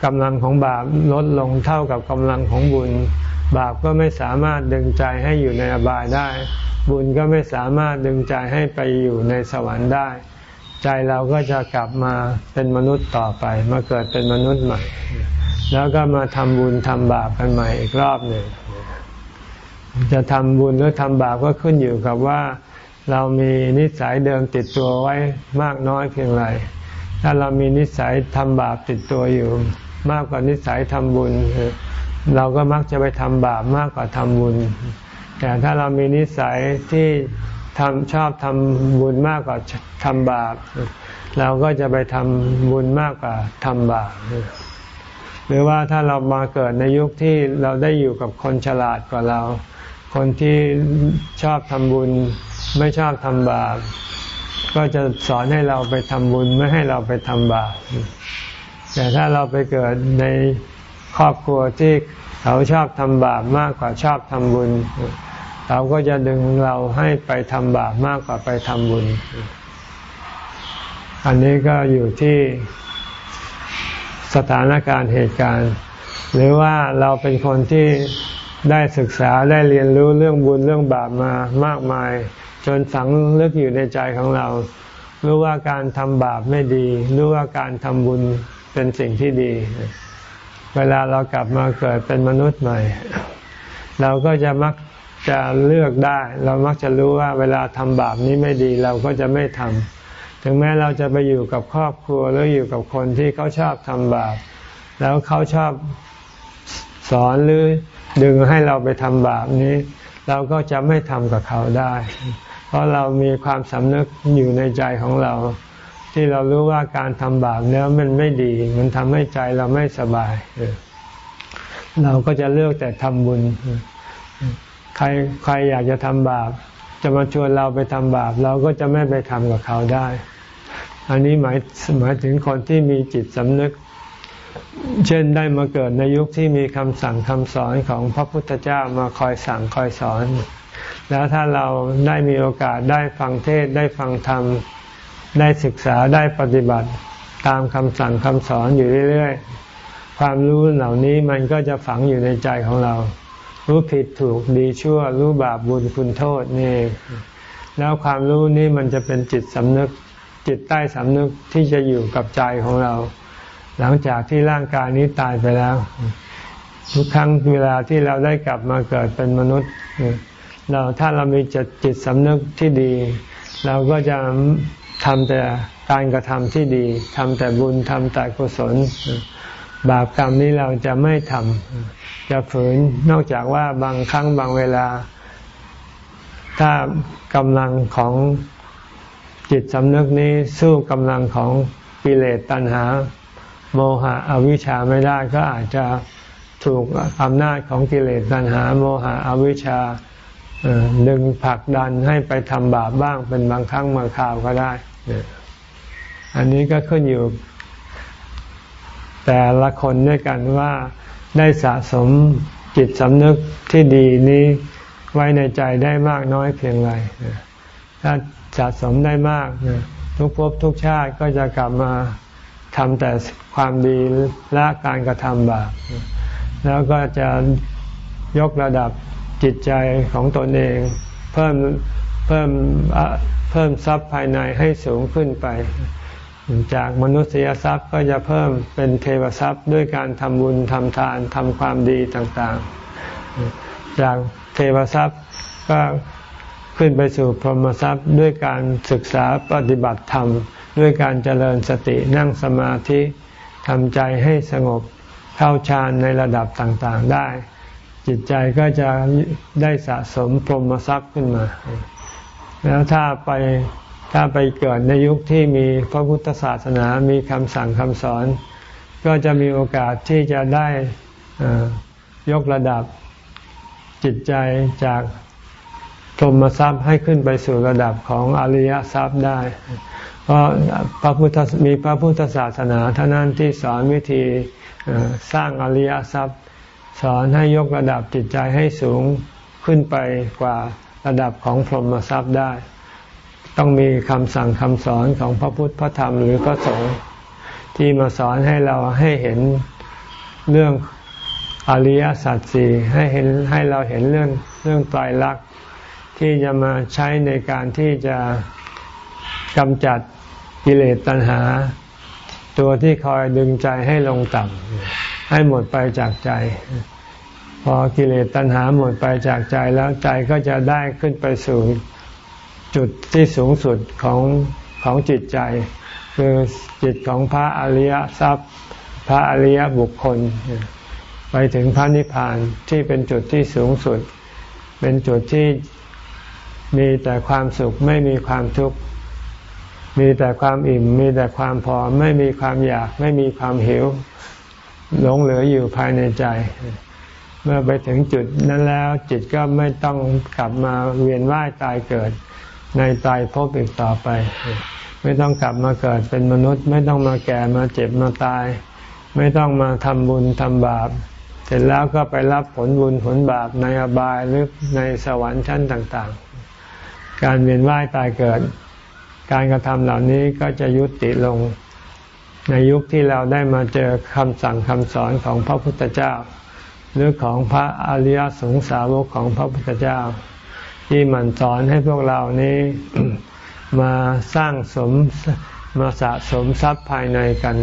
กำลังของบาปลดลงเท่ากับกำลังของบุญ บาปก็ไม่สามารถดึงใจให้อยู่ในอบายได้ บุญก็ไม่สามารถดึงใจให้ไปอยู่ในสวรรค์ได้ ใจเราก็จะกลับมาเป็นมนุษย์ต่อไป มาเกิดเป็นมนุษย์ใหม่ แล้วก็มาทำบุญทำบาปกันใหม่อีกรอบหนึ่งจะทำบุญหรือทำบาปก็ขึ้นอยู่กับว่า เรามีนิสัยเดิมติดตัวไว้มากน้อยเพียงไรถ้าเรามีนิสัยทำบาปติดตัวอยู่ มากกว่านิสัยทำบุญ เราก็มักจะไปทำบาปมากกว่าทำบุญ แต่ถ้าเรามีนิสัยที่ทำชอบทำบุญมากกว่าทำบาป เราก็จะไปทำบุญมากกว่าทำบาป หรือว่าถ้าเรามาเกิดในยุคที่เราได้อยู่กับคนฉลาดกว่าเรา คนที่ชอบทำบุญไม่ชอบทำบาป ก็จะสอนให้เราไปทำบุญไม่ให้เราไปทำบาป แต่ถ้าเราไปเกิดใน ครอบครัวที่เขาชอบทำบาปมากกว่าชอบทำบุญ เราก็จะดึงเราให้ไปทำบาปมากกว่าไปทำบุญ อันนี้ก็อยู่ที่สถานการณ์เหตุการณ์ หรือว่าเราเป็นคนที่ได้ศึกษาได้เรียนรู้เรื่องบุญเรื่องบาปมามากมาย จนฝังลึกอยู่ในใจของเรา รู้ว่าการทำบาปไม่ดี รู้ว่าการทำบุญเป็นสิ่งที่ดี เวลาเรากลับมาเกิดเป็นมนุษย์ใหม่ เราก็จะมักจะเลือกได้ เรามักจะรู้ว่าเวลาทำบาปนี้ไม่ดีเราก็จะไม่ทำถึงแม้เราจะไปอยู่กับครอบครัวหรืออยู่กับคนที่เขาชอบทำบาป แล้วเขาชอบสอนหรือดึงให้เราไปทำบาปนี้ เราก็จะไม่ทำกับเขาได้ เพราะเรามีความสำนึกอยู่ในใจของเรา ที่เรารู้ว่าการทำบาปแล้วมันไม่ดี มันทำให้ใจเราไม่สบาย เราก็จะเลือกแต่ทำบุญ ใครใครอยากจะทำบาป จะมาชวนเราไปทำบาป เราก็จะไม่ไปทำกับเขาได้ อันนี้หมายหมายถึงคนที่มีจิตสำนึก เช่นได้มาเกิดในยุคที่มีคำสั่งคำสอนของพระพุทธเจ้ามาคอยสั่งคอยสอน แล้วถ้าเราได้มีโอกาสได้ฟังเทศได้ฟังธรรม ได้ศึกษาได้ปฏิบัติตามคำสั่งคำสอนอยู่เรื่อยๆ ความรู้เหล่านี้มันก็จะฝังอยู่ในใจของเรา รู้ผิดถูกดีชั่ว รู้บาปบุญคุณโทษนี่แล้วความรู้นี้มันจะเป็นจิตสำนึก จิตใต้สำนึกที่จะอยู่กับใจของเรา หลังจากที่ร่างกายนี้ตายไปแล้ว ทุกครั้งเวลาที่เราได้กลับมาเกิดเป็นมนุษย์ เราถ้าเรามีจิตจิตสำนึกที่ดี เราก็จะ ทำแต่การกระทำที่ดีทำแต่บุญทำแต่กุศล บาปกรรมนี้เราจะไม่ทำจะฝืนนอกจากว่าบางครั้งบางเวลา ถ้ากำลังของจิตสำนึกนี้สู้กำลังของกิเลสตัณหา โมหะอวิชชาไม่ได้ก็อาจจะถูกอำนาจของกิเลสตัณหา โมหะอวิชชา ดึงผลักดันให้ไปทำบาปบ้างเป็นบางครั้งบางคราวก็ได้ อันนี้ก็ขึ้นอยู่ แต่ละคนด้วยกันว่าได้สะสมจิตสำนึกที่ดีนี้ไว้ในใจได้มากน้อยเพียงไรถ้าสะสมได้มากทุกภพทุกชาติก็จะกลับมาทำแต่ความดีละการกระทำบาปแล้วก็จะยกระดับ จิตใจของตนเองเพิ่มเพิ่มเพิ่มทรัพย์ภายในให้สูงขึ้นไป จากมนุษยทรัพย์ก็จะเพิ่มเป็นเทวทรัพย์ด้วยการทำบุญทำทานทำความดีต่างๆ จากเทวทรัพย์ก็ขึ้นไปสู่พรหมทรัพย์ด้วยการศึกษาปฏิบัติธรรม ด้วยการเจริญสตินั่งสมาธิทำใจให้สงบเข้าฌานในระดับต่างๆได้ จิตใจก็จะได้สะสมพรหมทรัพย์ขึ้นมา แล้วถ้าไปถ้าไปเกิดในยุคที่มีพระพุทธศาสนามีคำสั่งคำสอน ก็จะมีโอกาสที่จะได้ยกระดับจิตใจจากพรหมทรัพย์ให้ขึ้นไปสู่ระดับของอริยทรัพย์ได้ เพราะพระพุทธมีพระพุทธศาสนาเท่านั้นที่สอนวิธีสร้างอริยทรัพย์ สอนให้ยกระดับจิตใจให้สูงขึ้นไปกว่าระดับของพรหมทรัพย์ได้ ต้องมีคำสั่งคำสอนของพระพุทธพระธรรมหรือพระสงฆ์ที่มาสอนให้เราให้เห็นเรื่องอริยสัจสี่ให้เห็นให้เราเห็นเรื่องเรื่องตายรักที่จะมาใช้ในการที่จะกำจัดกิเลสตัณหา ตัวที่คอยดึงใจให้ลงต่ำ ให้หมดไปจากใจ พอกิเลสตัณหาหมดไปจากใจแล้วใจก็จะได้ขึ้นไปสู่จุดที่สูงสุดของของจิตใจ คือจิตของพระอริยทรัพย์ พระอริยบุคคล ไปถึงพระนิพพานที่เป็นจุดที่สูงสุด เป็นจุดที่มีแต่ความสุขไม่มีความทุกข์มีแต่ความอิ่ม มีแต่ความพอไม่มีความอยาก ไม่มีความหิว หลงเหลืออยู่ภายในใจ เมื่อไปถึงจุดนั้นแล้วจิตก็ไม่ต้องกลับมาเวียนว่ายตายเกิด ในตายพบอีกต่อไป ไม่ต้องกลับมาเกิดเป็นมนุษย์ ไม่ต้องมาแก่มาเจ็บมาตาย ไม่ต้องมาทำบุญทำบาป เสร็จแล้วก็ไปรับผลบุญผลบาปในอบายหรือในสวรรค์ชั้นต่าง ๆ การเวียนว่ายตายเกิด การกระทำเหล่านี้ก็จะยุติลง ในยุคที่เราได้มาเจอคำสั่งคำสอนของพระพุทธเจ้า หรือของพระอริยสงสาวกของพระพุทธเจ้า ที่มันสอนให้พวกเรานี้มาสร้างสมมาสะสมทรัพย์ภายในกัน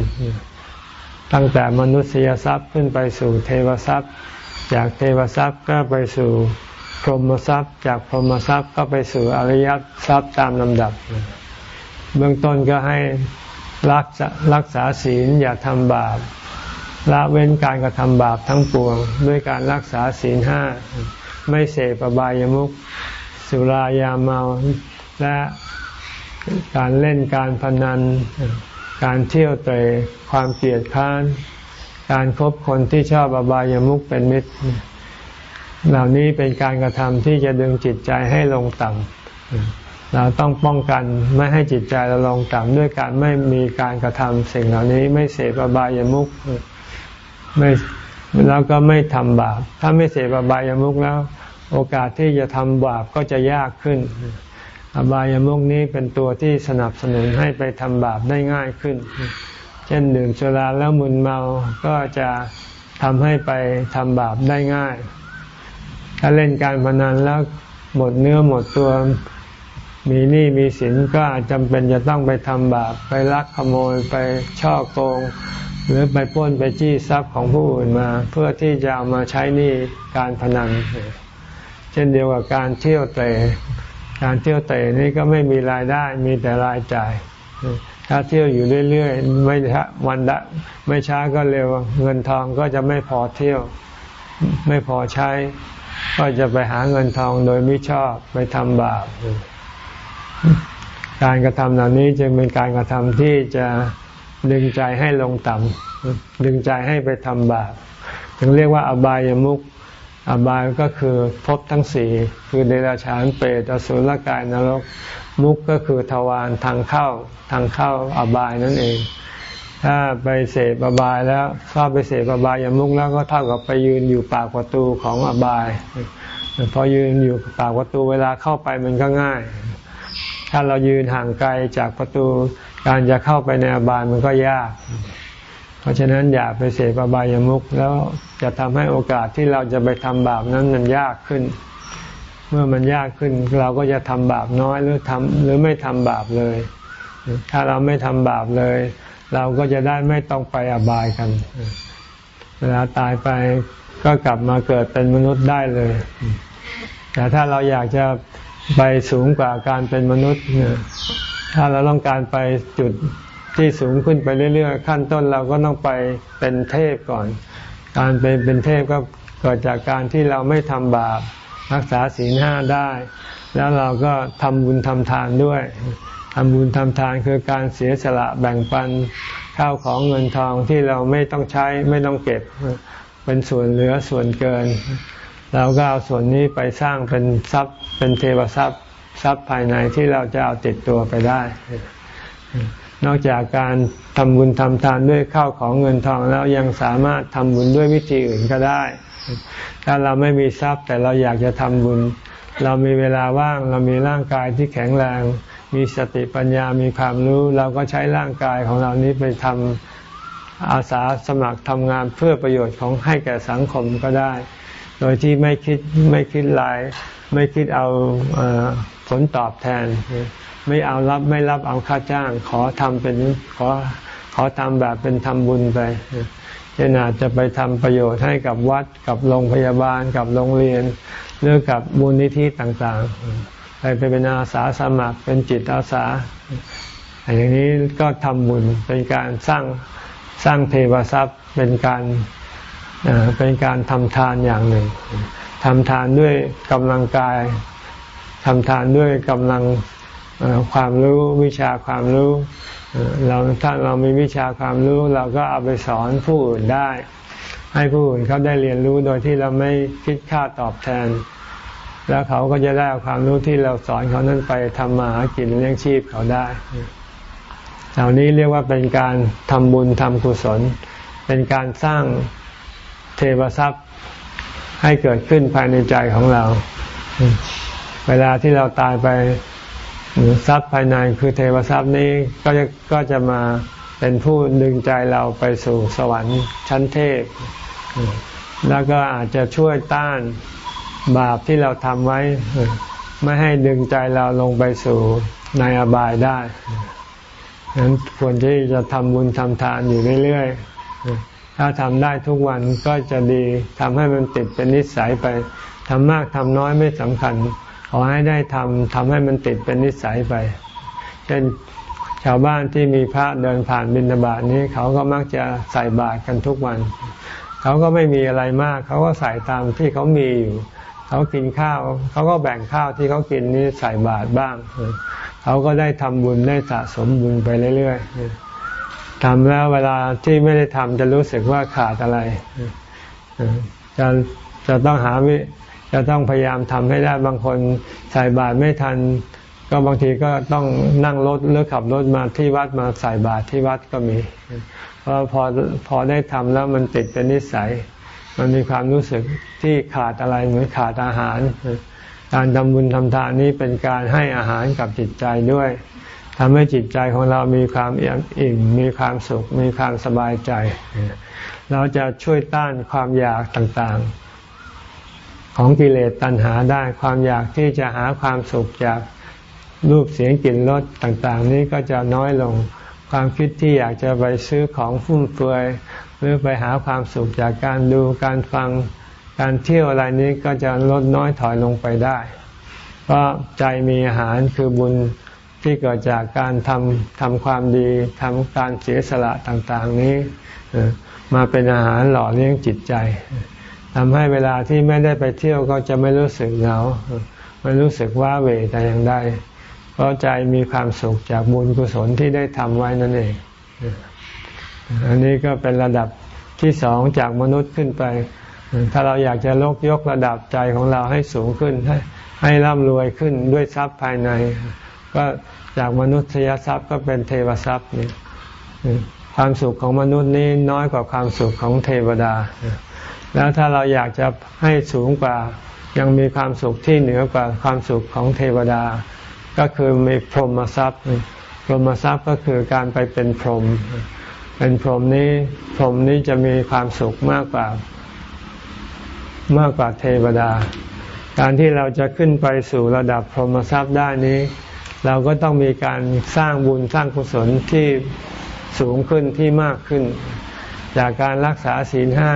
ตั้งแต่มนุษยทรัพย์ขึ้นไปสู่เทวทรัพย์ จากเทวทรัพย์ก็ไปสู่พรหมทรัพย์จากพรหมทรัพย์ก็ไปสู่อริยทรัพย์ตามลำดับ เบื้องต้นก็ให้ รักรักษาศีลอย่าทำบาปละเว้นการกระทำบาปทั้งปวง ด้วยการรักษาศีลห้าไม่เสพอบายามุขสุรายาเมาและการเล่นการพนัน การเที่ยวเตะความเกลียดค้าน การครบคนที่ชอบอบายามุขเป็นมิตร เหล่านี้เป็นการกระทำที่จะดึงจิตใจให้ลงต่ำ เราต้องป้องกันไม่ให้จิตใจเราลงต่ำด้วยการไม่มีการกระทำสิ่งเหล่านี้ไม่เสพอบายามุขไม่แล้วก็ไม่ทำบาป ถ้าไม่เสพอบายามุขแล้ว โอกาสที่จะทำบาปก็จะยากขึ้น อบายามุขนี้เป็นตัวที่สนับสนุนให้ไปทำบาปได้ง่ายขึ้น เช่นดื่มสุราแล้วมึนเมาก็จะทำให้ไปทำบาปได้ง่าย ถ้าเล่นการพนันแล้วหมดเนื้อหมดตัว มีหนี้มีสินก็อาจจำเป็นจะต้องไปทำบาปไปลักขโมยไปช่อโกง หรือไปป้นไปจี้ทรัพย์ของผู้อื่นมา เพื่อที่จะเอามาใช้หนี้การพนัน เช่นเดียวกับการเที่ยวเตะการเที่ยวเตะนี่ก็ไม่มีรายได้มีแต่รายจ่าย ถ้าเที่ยวอยู่เรื่อยๆไม่วันละไม่ช้าก็เร็ว เงินทองก็จะไม่พอเที่ยวไม่พอใช้ ก็จะไปหาเงินทองโดยไม่ชอบไปทำบาป การกระทำเหล่านี้จึงเป็นการกระทำที่จะดึงใจให้ลงต่ำดึงใจให้ไปทำบาปถึงเรียกว่าอบายามุขอบายก็คือภพทั้งสี่คือเดรัจฉานเปรตอสุรกายนรก มุกก็คือทวารทางเข้าทางเข้าอบายนั่นเอง ถ้าไปเสพอบายแล้วเข้าไปเสพอบายยมุกแล้วก็เท่ากับไปยืนอยู่ปากประตูของอบาย พอยืนอยู่ปากประตูเวลาเข้าไปมันก็ง่าย ถ้าเรายืนห่างไกลจากประตูการจะเข้าไปในอบายมันก็ยาก เพราะฉะนั้นอย่าไปเสพอบายามุขแล้วจะทำให้โอกาสที่เราจะไปทำบาปนั้นมันยากขึ้น เมื่อมันยากขึ้น เราก็จะทำบาปน้อยหรือทำหรือไม่ทำบาปเลย ถ้าเราไม่ทำบาปเลย เราก็จะได้ไม่ต้องไปอบายกัน เวลาตายไปก็กลับมาเกิดเป็นมนุษย์ได้เลย แต่ถ้าเราอยากจะ ไปสูงกว่าการเป็นมนุษย์ ถ้าเราต้องการไปจุดที่สูงขึ้นไปเรื่อยๆขั้นต้นเราก็ต้องไปเป็นเทพก่อน การเป็นเป็นเทพก็เกิดจากการที่เราไม่ทำบาปรักษาศีลห้าได้ แล้วเราก็ทำบุญทำทานด้วยทำบุญทำทานคือการเสียสละแบ่งปันข้าวของเงินทองที่เราไม่ต้องใช้ไม่ต้องเก็บ เป็นส่วนเหลือส่วนเกิน เราก็เอาส่วนนี้ไปสร้างเป็นทรัพย์เป็นเทวทรัพย์ทรัพย์ภายในที่เราจะเอาติดตัวไปได้ นอกจากการทำบุญทำทานด้วยข้าวของเงินทองแล้วยังสามารถทำบุญด้วยวิธีอื่นก็ได้ ถ้าเราไม่มีทรัพย์แต่เราอยากจะทำบุญ เรามีเวลาว่างเรามีร่างกายที่แข็งแรง มีสติปัญญามีความรู้ เราก็ใช้ร่างกายของเรานี้ไปทำอาสาสมัครทำงานเพื่อประโยชน์ของให้แก่สังคมก็ได้ โดยที่ไม่คิดไม่คิดลาย ไม่คิดเอาผลตอบแทน ไม่เอารับไม่รับเอาค่าจ้าง ขอทำเป็นขอขอทำแบบเป็นทำบุญไปเช่นอาจจะไปทำประโยชน์ให้กับวัดกับโรงพยาบาลกับโรงเรียน หรือกับมูลนิธิต่างๆ ไปเป็นอาสาสมัครเป็นจิตอาสาอย่างนี้ก็ทำบุญเป็นการสร้างสร้างเทวทรัพย์เป็นการ เป็นการทำทานอย่างหนึ่งทำทานด้วยกำลังกายทำทานด้วยกำลังความรู้วิชาความรู้ เราถ้าเรามีวิชาความรู้ เราก็เอาไปสอนผู้อื่นได้ ให้ผู้อื่นเขาได้เรียนรู้โดยที่เราไม่คิดค่าตอบแทน แล้วเขาก็จะได้ความรู้ที่เราสอนเขานั้นไปทำมาหากินเลี้ยงชีพเขาได้ เหล่านี้เรียกว่าเป็นการทำบุญทำกุศล เป็นการสร้าง วทรัพย์ให้เกิดขึ้นภายในใจของเรา เวลาที่เราตายไปทรัพย์ภายในคือเทวทรัพย์นี้ก็จะก็จะมาเป็นผู้ดึงใจเราไปสู่สวรรค์ชั้นเทพ แล้วก็อาจจะช่วยต้านบาปที่เราทำไว้ ไม่ให้ดึงใจเราลงไปสู่ในอบายได้ฉะนั้นควรที่จะทำบุญทำทานอยู่เรื่อยๆ ถ้าทำได้ทุกวันก็จะดีทำให้มันติดเป็นนิสัยไปทำมากทำน้อยไม่สำคัญ ขอให้ได้ทำทำให้มันติดเป็นนิสัยไป เช่นชาวบ้านที่มีพระเดินผ่านบิณฑบาตนี้ เขาก็มักจะใส่บาตรกันทุกวัน เขาก็ไม่มีอะไรมาก เขาก็ใส่ตามที่เขามีอยู่ เขากินข้าว เขาก็แบ่งข้าวที่เขากินนี้ใส่บาตรบ้าง เขาก็ได้ทำบุญได้สะสมบุญไปเรื่อยๆ ทำแล้วเวลาที่ไม่ได้ทำจะรู้สึกว่าขาดอะไรจะจะต้องหาวิจะต้องพยายามทำให้ได้บางคนใส่บาตรไม่ทัน ก็บางทีก็ต้องนั่งรถหรือขับรถมาที่วัดมาใส่บาตรที่วัดก็มีเพราะพอพอได้ทำแล้วมันติดเป็นนิสัย มันมีความรู้สึกที่ขาดอะไรเหมือนขาดอาหาร การทำบุญทำทานนี้เป็นการให้อาหารกับจิตใจด้วย ทำให้จิตใจของเรามีความอิ่มมีความสุข มีความสบายใจ เราจะช่วยต้านความอยากต่างๆ ของกิเลสตัณหาได้ความอยากที่จะหาความสุขจากรูปเสียงกลิ่นรสต่างๆ นี้ก็จะน้อยลงความคิดที่อยากจะไปซื้อของฟุ่มเฟือยหรือไปหาความสุขจากการดูการฟังการเที่ยวอะไรนี้ก็จะลดน้อยถอยลงไปได้ เพราะใจมีอาหารคือบุญ ที่เกิดจากการทำทำความดีทำการเสียสละต่างๆนี้มาเป็นอาหารหล่อเลี้ยงจิตใจทำให้เวลาที่ไม่ได้ไปเที่ยวก็จะไม่รู้สึกเหงาไม่รู้สึกว่าเวแต่อย่างใดเพราะใจมีความสุขจากบุญกุศลที่ได้ทำไว้นั่นเอง อันนี้ก็เป็นระดับที่สองจากมนุษย์ขึ้นไป ถ้าเราอยากจะลกยกระดับใจของเราให้สูงขึ้น ให้ให้ร่ำรวยขึ้นด้วยทรัพย์ภายใน ก็ จากมนุษยทรัพย์ก็เป็นเทวทรัพย์นี่ความสุขของมนุษย์นี้น้อยกว่าความสุขของเทวดา แล้วถ้าเราอยากจะให้สูงกว่ายังมีความสุขที่เหนือกว่าความสุขของเทวดา ก็คือมีพรหมทรัพย์ พรหมทรัพย์ก็คือการไปเป็นพรหม เป็นพรหมนี้พรหมนี้จะมีความสุขมากกว่ามากกว่าเทวดา การที่เราจะขึ้นไปสู่ระดับพรหมทรัพย์ได้นี้ เราก็ต้องมีการสร้างบุญสร้างกุศลที่สูงขึ้นที่มากขึ้น จากการรักษาศีลห้า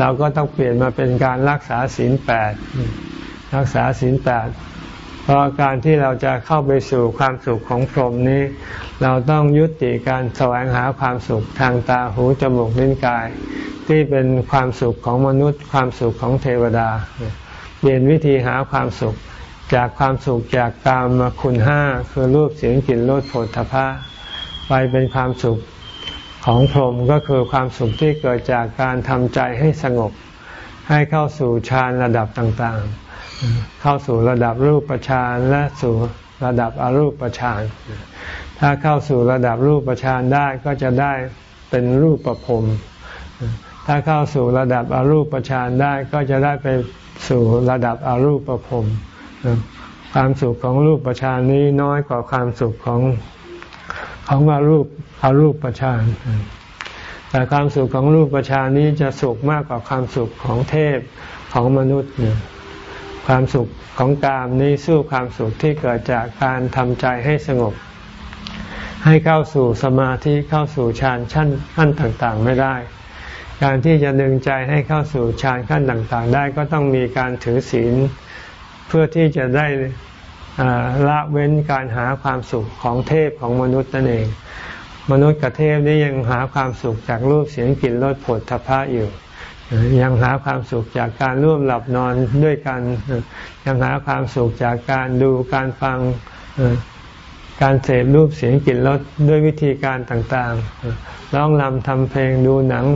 เราก็ต้องเปลี่ยนมาเป็นการรักษาศีลแปดรักษาศีลแปดเพราะการที่เราจะเข้าไปสู่ความสุขของพรหมนี้ เราต้องยุติการแสวงหาความสุขทางตาหูจมูกลิ้นกาย ที่เป็นความสุขของมนุษย์ ความสุขของเทวดา เปลี่ยนวิธีหาความสุข จากความสุขจากกามคุณห้าคือรูปเสียงกลิ่นรสผลทพะไปเป็นความสุขของพรหมก็คือความสุขที่เกิดจากการทำใจให้สงบ ให้เข้าสู่ฌานระดับต่างๆ เข้าสู่ระดับรูปฌานและสู่ระดับอรูปฌานถ้าเข้าสู่ระดับรูปฌานได้ก็จะได้เป็นรูปประพรมถ้าเข้าสู่ระดับอรูปฌานได้ก็จะได้ไปสู่ระดับอรูปภพ ความสุขของรูปฌานนี้น้อยกว่าความสุขของของอารูปอารูปฌานแต่ความสุขของรูปฌานนี้จะสุขมากกว่าความสุขของเทพของมนุษย์เนี่ยความสุขของกามนี้สู้ความสุขที่เกิดจากการทำใจให้สงบ ให้เข้าสู่สมาธิเข้าสู่ฌานชั้นขั้นต่างๆไม่ได้ การที่จะดึงใจให้เข้าสู่ฌานขั้นต่างๆ ได้ก็ต้องมีการถือศีล พื่อที่จะได้ละเว้นการหาความสุขของเทพของมนุษย์นั่นเอง มนุษย์กับเทพนี่ยังหาความสุขจากรูปเสียงกลิ่นรสผลทพะอยู่ ยังหาความสุขจากการร่วมหลับนอนด้วยกัน ยังหาความสุขจากการดูการฟังการเสพรูปเสียงกลิ่นรสด้วยวิธีการต่างๆ ร้องรำทำเพลงดูหนัง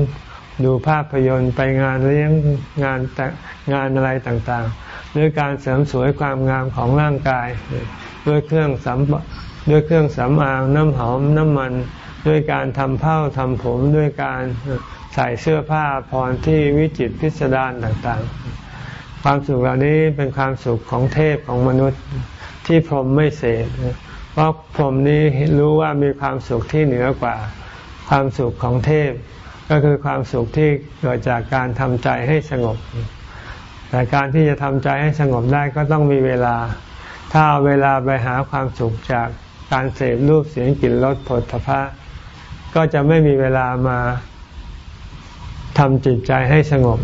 ดูภาพยนตร์ไปงานเลี้ยงงานงานอะไรต่างๆ ด้วยการเสริมสวยความงามของร่างกาย ด้วยเครื่องสำด้วยเครื่องสำอางน้ำหอมน้ำมัน ด้วยการทำเผ้าทำผมด้วยการใส่เสื้อผ้าพรที่วิจิตพิสดารต่างๆ ความสุขเหล่านี้เป็นความสุขของเทพของมนุษย์ที่พรหมไม่เสพเพราะพรหมนี้รู้ว่ามีความสุขที่เหนือกว่าความสุขของเทพ ก็คือความสุขที่เกิดจากการทำใจให้สงบ แต่การที่จะทำใจให้สงบได้ก็ต้องมีเวลา ถ้าเอาเวลาไปหาความสุขจากการเสพรูปเสียงกลิ่นรสผลพระก็จะไม่มีเวลามาทำจิตใจให้สงบ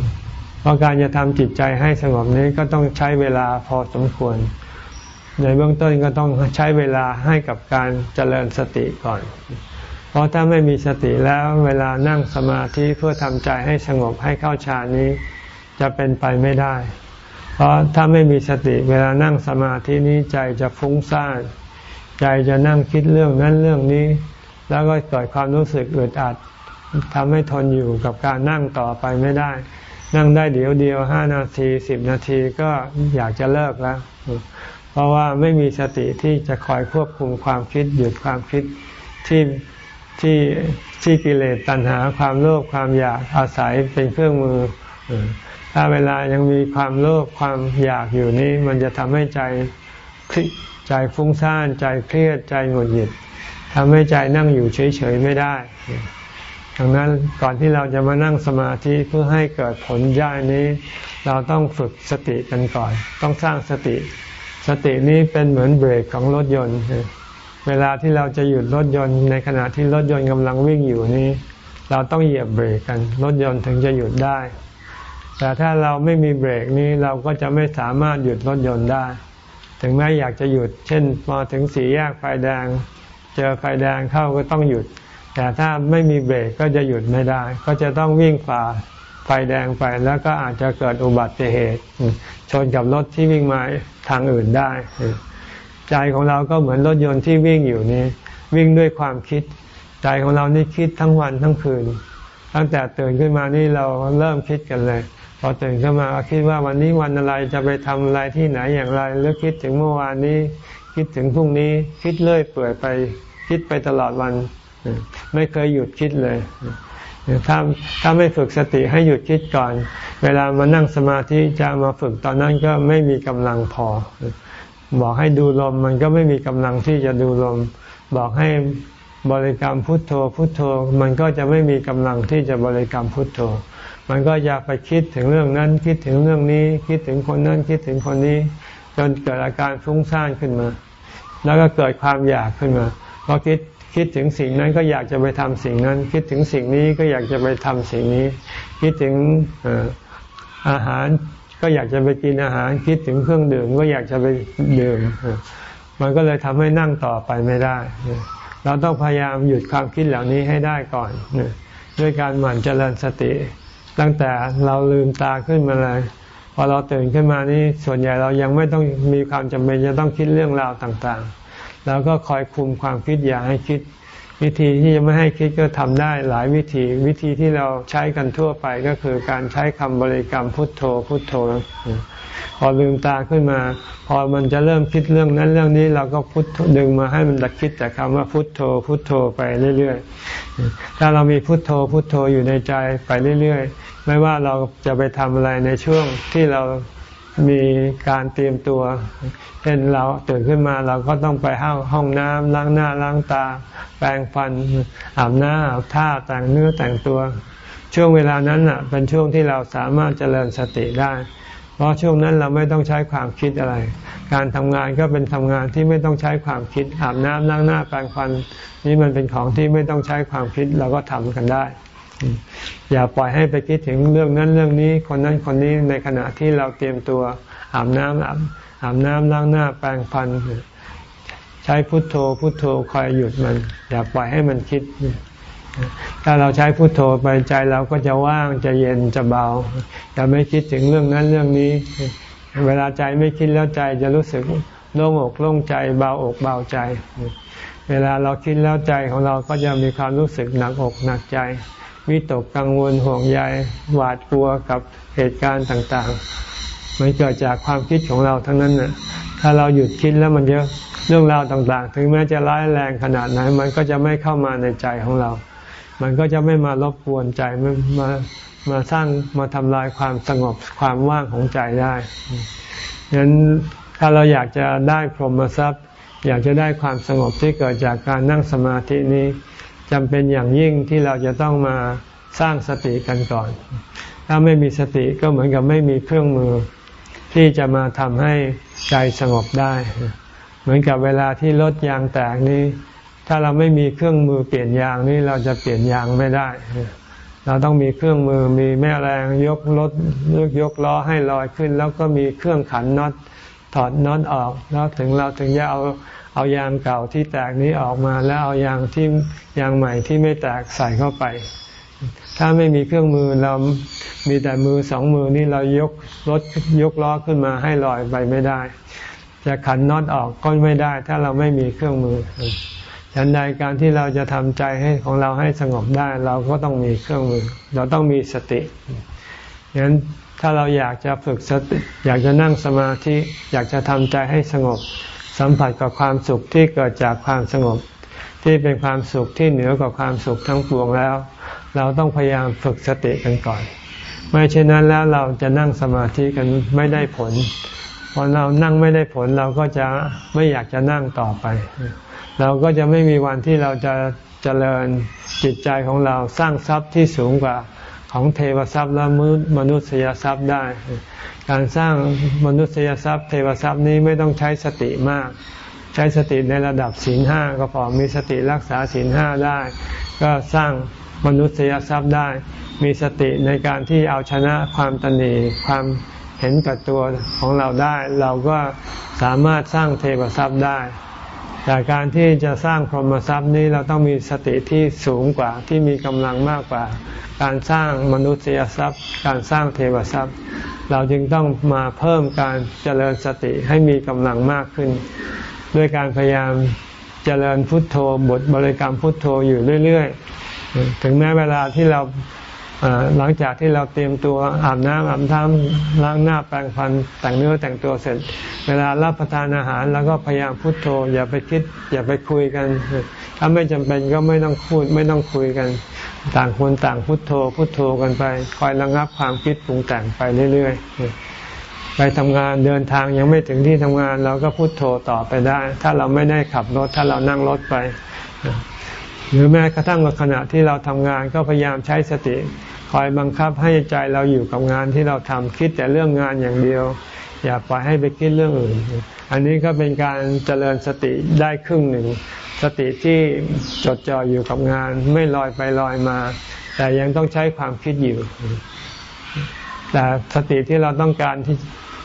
เพราะการจะทำจิตใจให้สงบนี้ก็ต้องใช้เวลาพอสมควร ในเบื้องต้นก็ต้องใช้เวลาให้กับการเจริญสติก่อน เพราะถ้าไม่มีสติแล้วเวลานั่งสมาธิเพื่อทำใจให้สงบให้เข้าฌานนี้ จะเป็นไปไม่ได้ เพราะถ้าไม่มีสติเวลานั่งสมาธินี้ใจจะฟุ้งซ่านใจจะนั่งคิดเรื่องนั้นเรื่องนี้ แล้วก็เกิดความรู้สึกอึดอัดทำให้ทนอยู่กับการนั่งต่อไปไม่ได้ นั่งได้เดี๋ยวเดียวห้านาทีสิบนาทีก็อยากจะเลิกแล้ว เพราะว่าไม่มีสติที่จะคอยควบคุมความคิดหยุดความคิดที่ที่ที่กิเลสตัณหาความโลภความอยากอาศัยเป็นเครื่องมือ ถ้าเวลายังมีความโลภความอยากอยู่นี้ มันจะทำให้ใจใจฟุ้งซ่านใจเครียดใจหงุดหงิดทำให้ใจนั่งอยู่เฉยๆไม่ได้ดังนั้นก่อนที่เราจะมานั่งสมาธิเพื่อให้เกิดผลย่ายนี้ เราต้องฝึกสติกันก่อน ต้องสร้างสติ สตินี้เป็นเหมือนเบรกของรถยนต์ เวลาที่เราจะหยุดรถยนต์ ในขณะที่รถยนต์กำลังวิ่งอยู่นี้ เราต้องเหยียบเบรกกัน รถยนต์ถึงจะหยุดได้ แต่ถ้าเราไม่มีเบรกนี้เราก็จะไม่สามารถหยุดรถยนต์ได้ ถึงแม้อยากจะหยุด เช่นมาถึงสี่แยกไฟแดง เจอไฟแดงเข้าก็ต้องหยุด แต่ถ้าไม่มีเบรกก็จะหยุดไม่ได้ ก็จะต้องวิ่งฝ่าไฟแดงไปแล้วก็อาจจะเกิดอุบัติเหตุ ชนกับรถที่วิ่งมาทางอื่นได้ ใจของเราก็เหมือนรถยนต์ที่วิ่งอยู่นี้ วิ่งด้วยความคิด ใจของเรานี่คิดทั้งวันทั้งคืน ตั้งแต่ตื่นขึ้นมานี่เราเริ่มคิดกันเลย พอตื่นขึ้นมาคิดว่าวันนี้วันอะไรจะไปทำอะไรที่ไหนอย่างไรหรือคิดถึงเมื่อวานนี้ คิดถึงพรุ่งนี้คิดเลื่อยเปื่อยไป คิดไปตลอดวัน ไม่เคยหยุดคิดเลยถ้าถ้าไม่ฝึกสติให้หยุดคิดก่อน เวลามานั่งสมาธิจะมาฝึกตอนนั้นก็ไม่มีกำลังพอ บอกให้ดูลมมันก็ไม่มีกำลังที่จะดูลม บอกให้บริกรรมพุทโธพุทโธ มันก็จะไม่มีกำลังที่จะบริกรรมพุทโธ มันก็อยากไปคิดถึงเรื่องนั้น คิดถึงเรื่องนี้ คิดถึงคนนั้นคิดถึงคนนี้ จนเกิดอาการฟุ้งซ่านขึ้นมา แล้วก็เกิดความอยากขึ้นมาพอคิดคิดถึงสิ่งนั้นก็อยากจะไปทำสิ่งนั้น คิดถึงสิ่งนี้ก็อยากจะไปทำสิ่งนี้ คิดถึงอาหารก็อยากจะไปกินอาหาร คิดถึงเครื่องดื่มก็อยากจะไปดื่มมันก็เลยทำให้นั่งต่อไปไม่ได้ เราต้องพยายามหยุดความคิดเหล่านี้ให้ได้ก่อน ด้วยการหมั่นเจริญสติ ตั้งแต่เราลืมตาขึ้นมาเลยพอเราตื่นขึ้นมานี่ส่วนใหญ่เรายังไม่ต้องมีความจำเป็นจะต้องคิดเรื่องราวต่างๆ แล้วก็คอยคุมความคิดอย่าให้คิด วิธีที่จะไม่ให้คิดก็ทำได้หลายวิธี วิธีที่เราใช้กันทั่วไปก็คือการใช้คำบริกรรมพุทโธพุทโธ พอลืมตาขึ้นมา พอมันจะเริ่มคิดเรื่องนั้นเรื่องนี้เราก็พุทดึงมาให้มันตะคิดแต่คำว่าพุทโธพุทโธไปเรื่อยๆ ถ้าเรามีพุทโธพุทโธอยู่ในใจไปเรื่อยๆ ไม่ว่าเราจะไปทำอะไรในช่วงที่เรามีการเตรียมตัว เช่นเราตื่นขึ้นมาเราก็ต้องไปห้องห้องน้ำล้างหน้าล้างตา แปรงฟันอาบน้าอาบท่าแต่งเนื้อแต่งตัว ช่วงเวลานั้นอะ เป็นช่วงที่เราสามารถเจริญสติได้ เพราะช่วงนั้นเราไม่ต้องใช้ความคิดอะไร การทำงานก็เป็นทำงานที่ไม่ต้องใช้ความคิดอาบน้ำล้างหน้าแปรงฟัน นี่มันเป็นของที่ไม่ต้องใช้ความคิดเราก็ทำกันได้ อย่าปล่อยให้ไปคิดถึงเรื่องนั้นเรื่องนี้ คนนั้นคนนี้ในขณะที่เราเตรียมตัวอาบน้ำอาบอาบน้ำล้างหน้าแปรงฟัน ใช้พุทโธ พุทโธคอยหยุดมัน อย่าปล่อยให้มันคิด ถ้าเราใช้พุทโธไปใจเราก็จะว่างจะเย็นจะเบาจะไม่คิดถึงเรื่องนั้นเรื่องนี้ เวลาใจไม่คิดแล้วใจจะรู้สึกโล่งอกโล่งใจเบาอกเบาใจ เวลาเราคิดแล้วใจของเราก็จะมีความรู้สึกหนักอกหนักใจ วิตกกังวลห่วงใยหวาดกลัวกับเหตุการณ์ต่างๆ มันเกิดจากความคิดของเราทั้งนั้นน่ะถ้าเราหยุดคิดแล้วมันเยอะเรื่องราวต่างๆ ถึงแม้จะร้ายแรงขนาดไหน มันก็จะไม่เข้ามาในใจของเรา มันก็จะไม่มารบกวนใจมามามาสร้างมาทำลายความสงบความว่างของใจได้ฉะนั้นถ้าเราอยากจะได้พรหมทรัพย์ อยากจะได้ความสงบที่เกิดจากการนั่งสมาธินี้ จำเป็นอย่างยิ่งที่เราจะต้องมาสร้างสติกันก่อน ถ้าไม่มีสติก็เหมือนกับไม่มีเครื่องมือ ที่จะมาทำให้ใจสงบได้ เหมือนกับเวลาที่รถยางแตกนี้ ถ้าเราไม่มีเครื่องมือเปลี่ยนยางนี่เราจะเปลี่ยนยางไม่ได้ เราต้องมีเครื่องมือมีแม่แรงยกรถยกยกล้อให้ลอยขึ้น แล้วก็มีเครื่องขันน็อตถอดน็อตออกแล้วถึงเราถึงจะเอา เอายางเก่าที่แตกนี้ออกมาแล้วเอายางที่ยางใหม่ที่ไม่แตกใส่เข้าไป ถ้าไม่มีเครื่องมือเรามีแต่มือสองมือนี่เรายกรถยกล้อขึ้นมาให้ลอยไปไม่ได้ จะขันน็อตออกก็ไม่ได้ ถ้าเราไม่มีเครื่องมือฉันใดการที่เราจะทำใจให้ของเราให้สงบได้ เราก็ต้องมีเครื่องมือ เราต้องมีสติฉะนั้นถ้าเราอยากจะฝึกสติอยากจะนั่งสมาธิอยากจะทำใจให้สงบ สัมผัสกับความสุขที่เกิดจากความสงบ ที่เป็นความสุขที่เหนือกว่าความสุขทั้งปวงแล้ว เราต้องพยายามฝึกสติกันก่อน ไม่เช่นนั้นแล้วเราจะนั่งสมาธิกันไม่ได้ผลพอเรานั่งไม่ได้ผลเราก็จะไม่อยากจะนั่งต่อไป เราก็จะไม่มีวันที่เราจะเจริญจิตใจของเราสร้างทรัพย์ที่สูงกว่า ของเทวทรัพย์และมนุษยทรัพย์ได้ การสร้างมนุษยทรัพย์ เทวทรัพย์นี้ไม่ต้องใช้สติมาก ใช้สติในระดับศีลห้าก็พอมีสติรักษาศีลห้าได้ ก็สร้างมนุษยทรัพย์ได้ มีสติในการที่เอาชนะความตนีความเห็นกับตัวของเราได้ เราก็สามารถสร้างเทวทรัพย์ได้ แต่การที่จะสร้างพรหมทรัพย์นี้เราต้องมีสติที่สูงกว่าที่มีกำลังมากกว่า การสร้างมนุษยทรัพย์ การสร้างเทวทรัพย์ เราจึงต้องมาเพิ่มการเจริญสติให้มีกำลังมากขึ้น ด้วยการพยายามเจริญพุทโธบทบริกรรมพุทโธอยู่เรื่อย ๆ ถึงแม้เวลาที่เรา หลังจากที่เราเตรียมตัวอาบน้ำอาบน้ำล้างหน้าแปรงฟันแต่งเนื้อแต่งตัวเสร็จ เวลารับประทานอาหารแล้วก็พยายามพุโทโธ อย่าไปคิด อย่าไปคุยกัน ถ้าไม่จำเป็นก็ไม่ต้องพูดไม่ต้องคุยกัน ต่างคนต่างพุโทโธ พุโทโธกันไป คอยระงับความคิดปรุงแต่งไปเรื่อยๆไปทำงานเดินทางยังไม่ถึงที่ทำงานเราก็พุโทโธต่อไปได้ ถ้าเราไม่ได้ขับรถถ้าเรานั่งรถไป หรือแม้กระทั่งขณะที่เราทำงานก็พยายามใช้สติ คอยบังคับให้ใจเราอยู่กับงานที่เราทำคิดแต่เรื่องงานอย่างเดียว อย่าปล่อยให้ไปคิดเรื่องอื่น อันนี้ก็เป็นการเจริญสติได้ครึ่งหนึ่ง สติที่จดจ่ออยู่กับงาน ไม่ลอยไปลอยมา แต่ยังต้องใช้ความคิดอยู่ แต่สติที่เราต้องการที่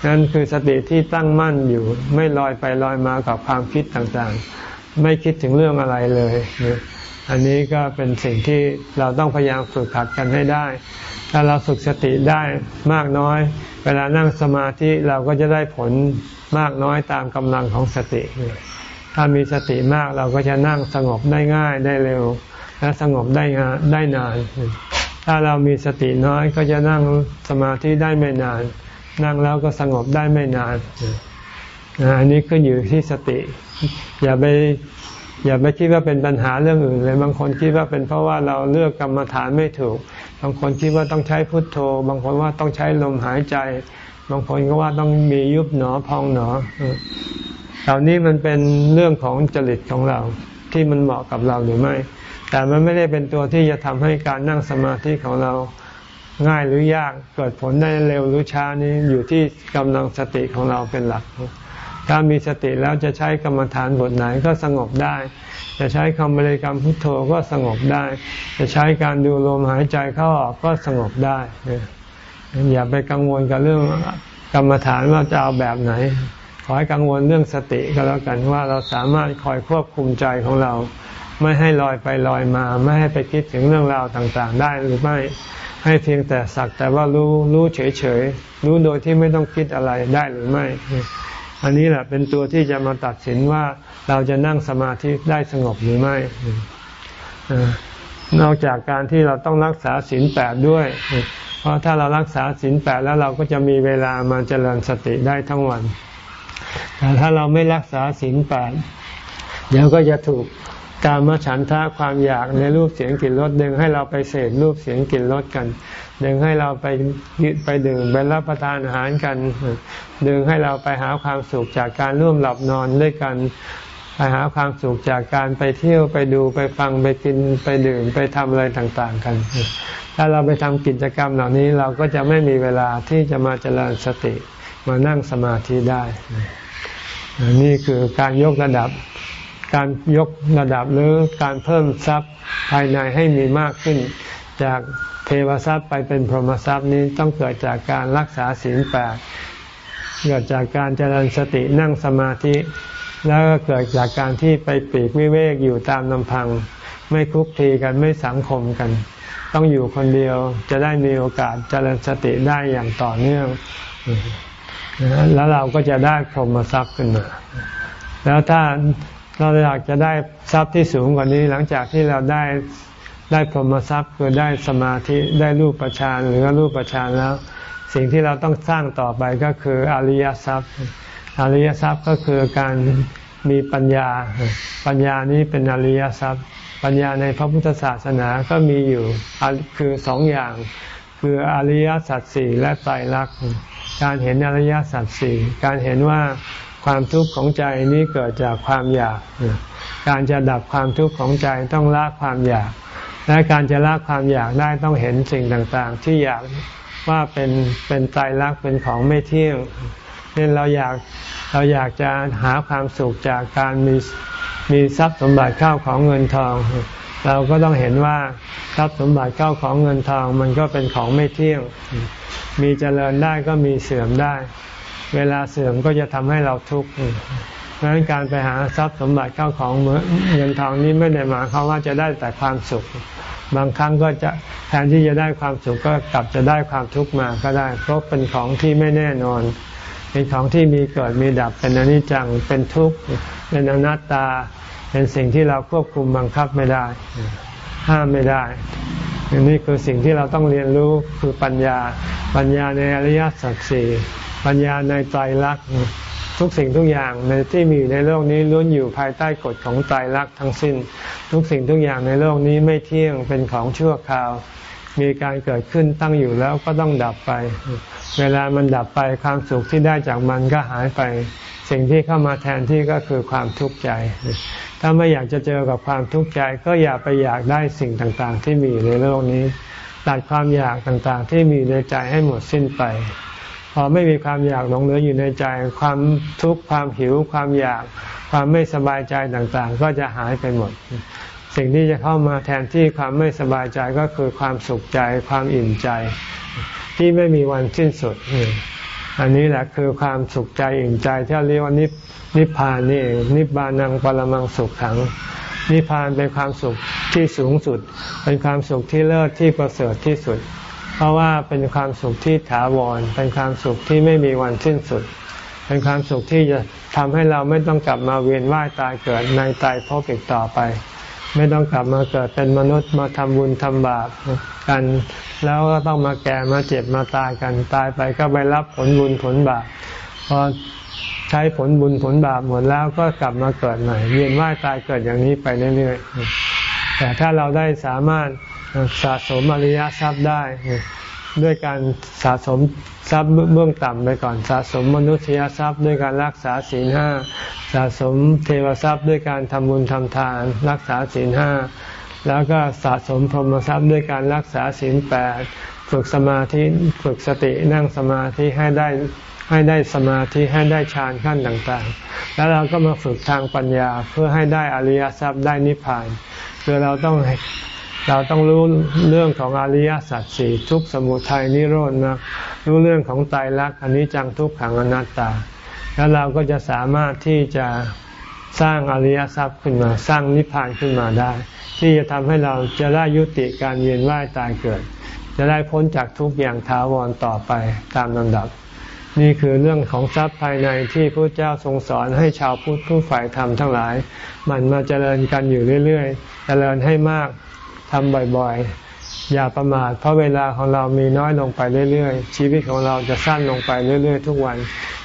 นั่นคือสติที่ตั้งมั่นอยู่ ไม่ลอยไปลอยมากับความคิดต่างๆ ไม่คิดถึงเรื่องอะไรเลย อันนี้ก็เป็นสิ่งที่เราต้องพยายามฝึกขัดกันให้ได้ ถ้าเราฝึกสติได้มากน้อย เวลานั่งสมาธิเราก็จะได้ผลมากน้อยตามกำลังของสติ ถ้ามีสติมากเราก็จะนั่งสงบได้ง่ายได้เร็ว และสงบได้งานได้นาน ถ้าเรามีสติน้อยก็จะนั่งสมาธิได้ไม่นาน นั่งแล้วก็สงบได้ไม่นานอันนี้ขึ้นอยู่ที่สติ อย่าไป อย่าไปคิดว่าเป็นปัญหาเรื่องอื่นเลย บางคนคิดว่าเป็นเพราะว่าเราเลือกกรรมฐานไม่ถูก บางคนคิดว่าต้องใช้พุทโธ บางคนว่าต้องใช้ลมหายใจ บางคนก็ว่าต้องมียุบหนอพองหนอเหล่านี้มันเป็นเรื่องของจริตของเราที่มันเหมาะกับเราหรือไม่ แต่มันไม่ได้เป็นตัวที่จะทำให้การนั่งสมาธิของเราง่ายหรือยากเกิดผลได้เร็วหรือช้านี้อยู่ที่กำลังสติของเราเป็นหลัก ถ้ามีสติแล้วจะใช้กรรมฐานบทไหนก็สงบได้ จะใช้คำบริกรรมพุทโธก็สงบได้ จะใช้การดูลมหายใจเข้าออกก็สงบได้อย่าไปกังวลกับเรื่องกรรมฐานว่าจะเอาแบบไหน ขอให้กังวลเรื่องสติก็แล้วกันว่าเราสามารถคอยควบคุมใจของเรา ไม่ให้ลอยไปลอยมา ไม่ให้ไปคิดถึงเรื่องราวต่างๆ ได้หรือไม่ให้เพียงแต่สักแต่ว่ารู้รู้เฉยๆรู้โดยที่ไม่ต้องคิดอะไรได้หรือไม่ อันนี้แหละเป็นตัวที่จะมาตัดสินว่าเราจะนั่งสมาธิได้สงบหรือไม่ นอกจากการที่เราต้องรักษาศีลแปดด้วย เพราะถ้าเรารักษาศีลแปดแล้วเราก็จะมีเวลามาเจริญสติได้ทั้งวัน แต่ถ้าเราไม่รักษาศีลแปดเดี๋ยวก็จะถูกการมาฉันทะความอยากในรูปเสียงกลิ่นรสดึงให้เราไปเสพรูปเสียงกลิ่นรสกันดึงให้เราไปยึดไปดื่มไปรับประทานอาหารกัน ดึงให้เราไปหาความสุขจากการร่วมหลับนอนด้วยกันไปหาความสุขจากการไปเที่ยวไปดูไปฟังไปกินไปดื่มไปทำอะไรต่างๆกัน ถ้าเราไปทำกิจกรรมเหล่านี้เราก็จะไม่มีเวลาที่จะมาเจริญสติมานั่งสมาธิได้ นี่คือการยกระดับ การยกระดับหรือการเพิ่มทรัพย์ภายในให้มีมากขึ้น จากเทวทรัพย์ไปเป็นพรหมทรัพย์นี้ต้องเกิดจากการรักษาศีลแปด เกิดจากการเจริญสตินั่งสมาธิ แล้วก็เกิดจากการที่ไปปีกวิเวกอยู่ตามลำพัง ไม่คุกคีกันไม่สังคมกัน ต้องอยู่คนเดียวจะได้มีโอกาสเจริญสติได้อย่างต่อเนื่อง แล้วเราก็จะได้พรหมทรัพย์ขึ้นมา แล้วถ้าเราอยากจะได้ทรัพย์ที่สูงกว่านี้หลังจากที่เราได้ได้พรหมทรัพย์คือได้สมาธิได้รูปประชานหรือรูปประชานแล้ว สิ่งที่เราต้องสร้างต่อไปก็คืออริยทรัพย์ อริยทรัพย์ก็คือการมีปัญญา ปัญญานี้เป็นอริยทรัพย์ ปัญญาในพระพุทธศาสนาก็มีอยู่คือสองอย่าง คืออริยสัจสี่และไตรลักษณ์การเห็นอริยสัจสี่การเห็นว่าความทุกข์ของใจนี้เกิดจากความอยาก การจะดับความทุกข์ของใจต้องละความอยาก และการจะละความอยากได้ต้องเห็นสิ่งต่างๆ ที่อยาก ว่าเป็นเป็นไตรลักษณ์เป็นของไม่เที่ยงเช่นเราอยากเราอยากจะหาความสุขจากการมีมีทรัพย์สมบัติเข้าของเงินทอง เราก็ต้องเห็นว่าทรัพย์สมบัติเข้าของเงินทอง มันก็เป็นของไม่เที่ยง มีเจริญได้ก็มีเสื่อมได้ เวลาเสื่อมก็จะทำให้เราทุกข์เพราะฉะนั้นการไปหาทรัพย์สมบัติเข้าของเงินทองนี้ไม่ได้หมายความว่าจะได้แต่ความสุข บางครั้งก็จะแทนที่จะได้ความสุขก็กลับจะได้ความทุกข์มาก็ได้ เพราะเป็นของที่ไม่แน่นอน เป็นของที่มีเกิดมีดับเป็นอนิจจังเป็นทุกข์เป็นอนัตตา เป็นสิ่งที่เราควบคุมบังคับไม่ได้ ห้ามไม่ได้นนี้คือสิ่งที่เราต้องเรียนรู้คือปัญญา ปัญญาในอริยสัจสี่ปัญญาในไตรลักษณ์ ทุกสิ่งทุกอย่างในที่มีอยู่ในโลกนี้ล้วนอยู่ภายใต้กฎของไตรลักทั้งสิ้น ทุกสิ่งทุกอย่างในโลกนี้ไม่เที่ยงเป็นของชั่วคราว มีการเกิดขึ้นตั้งอยู่แล้วก็ต้องดับไป เวลามันดับไปความสุขที่ได้จากมันก็หายไป สิ่งที่เข้ามาแทนที่ก็คือความทุกข์ใจ ถ้าไม่อยากจะเจอกับความทุกข์ใจ ก็อย่าไปอยากได้สิ่งต่างๆ ที่มีในโลกนี้ตัดความอยากต่างๆ ที่มีในใจให้หมดสิ้นไป พอไม่มีความอยากหลงเหลืออยู่ในใจ ความทุกข์ความหิว ความอยาก ความไม่สบายใจต่างๆ ก็จะหายไปหมด สิ่งที่จะเข้ามาแทนที่ความไม่สบายใจก็คือความสุขใจ ความอิ่มใจ ที่ไม่มีวันสิ้นสุด อันนี้แหละคือความสุขใจอิ่มใจที่เรียกว่านินิพพานนี่นิบานังปรมังสุขขังนิพพานเป็นความสุขที่สูงสุด เป็นความสุขที่เลิศที่ประเสริฐที่สุด เพราะว่าเป็นความสุขที่ถาวร เป็นความสุขที่ไม่มีวันสิ้นสุด เป็นความสุขที่จะทำให้เราไม่ต้องกลับมาเวียนว่ายตายเกิดในตายพบอีกต่อไป ไม่ต้องกลับมาเกิดเป็นมนุษย์มาทำบุญทำบาปกัน แล้วก็ต้องมาแก่มาเจ็บมาตายกันตายไปก็ไปรับผลบุญผลบาปพอใช้ผลบุญผลบาปหมดแล้วก็กลับมาเกิดใหม่เวียนว่ายตายเกิดอย่างนี้ไปเรื่อยๆแต่ถ้าเราได้สามารถ สะสมอริยทรัพย์ได้ ด้วยการสะสมทรัพย์เบื้องต่ำไปก่อนสะสมมนุษยทรัพย์ ด้วยการรักษาศีลห้าสะสมเทวทรัพย์ ด้วยการทำบุญทำทาน รักษาศีลห้าแล้วก็สะสมพรหมทรัพย์ด้วยการรักษาศีลแปดฝึกสมาธิฝึกสตินั่งสมาธิให้ได้ให้ได้สมาธิให้ได้ฌานขั้นต่างๆ แล้วเราก็มาฝึกทางปัญญาเพื่อให้ได้อริยทรัพย์ได้นิพพาน คือเราต้อง เราต้องรู้เรื่องของอริยสัจสี่ทุกสมุทัยนิโรธนะรู้เรื่องของตายรักอันนี้จังทุกขังอนัตตา แล้วเราก็จะสามารถที่จะสร้างอริยทรัพย์ขึ้นมา สร้างนิพพานขึ้นมาได้ ที่จะทำให้เราจะได้ยุติการเวียนว่ายตายเกิด จะได้พ้นจากทุกอย่างท้าวรต่อไปตามลำดับ นี่คือเรื่องของทรัพย์ภายในที่พระเจ้าทรงสอนให้ชาวพุทธผู้ฝ่ายธรรมทั้งหลาย มันมาเจริญกันอยู่เรื่อยๆ เจริญให้มาก ทำบ่อยๆ อย่าประมาทเพราะเวลาของเรามีน้อยลงไปเรื่อยๆ ชีวิตของเราจะสั้นลงไปเรื่อยๆ ทุกวัน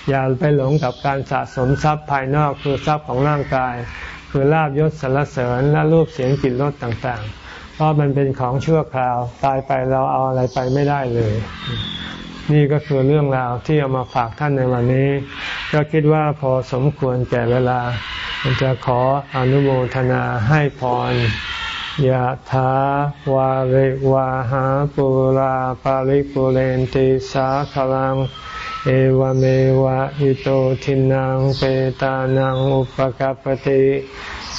อย่าไปหลงกับการสะสมทรัพย์ภายนอกคือทรัพย์ของร่างกาย คือลาบยศสรรเสริญและรูปเสียงกลิ่นรสต่างๆ เพราะมันเป็นของชั่วคราวตายไปเราเอาอะไรไปไม่ได้เลย นี่ก็คือเรื่องราวที่เอามาฝากท่านในวันนี้ ก็คิดว่าพอสมควรแก่เวลาจะขออนุโมทนาให้พร ยะถาวาริวาหาปุราปาริปุเรนติสาขลัง เอวเมวะอิโตทินังเปตานังอุปกัปติ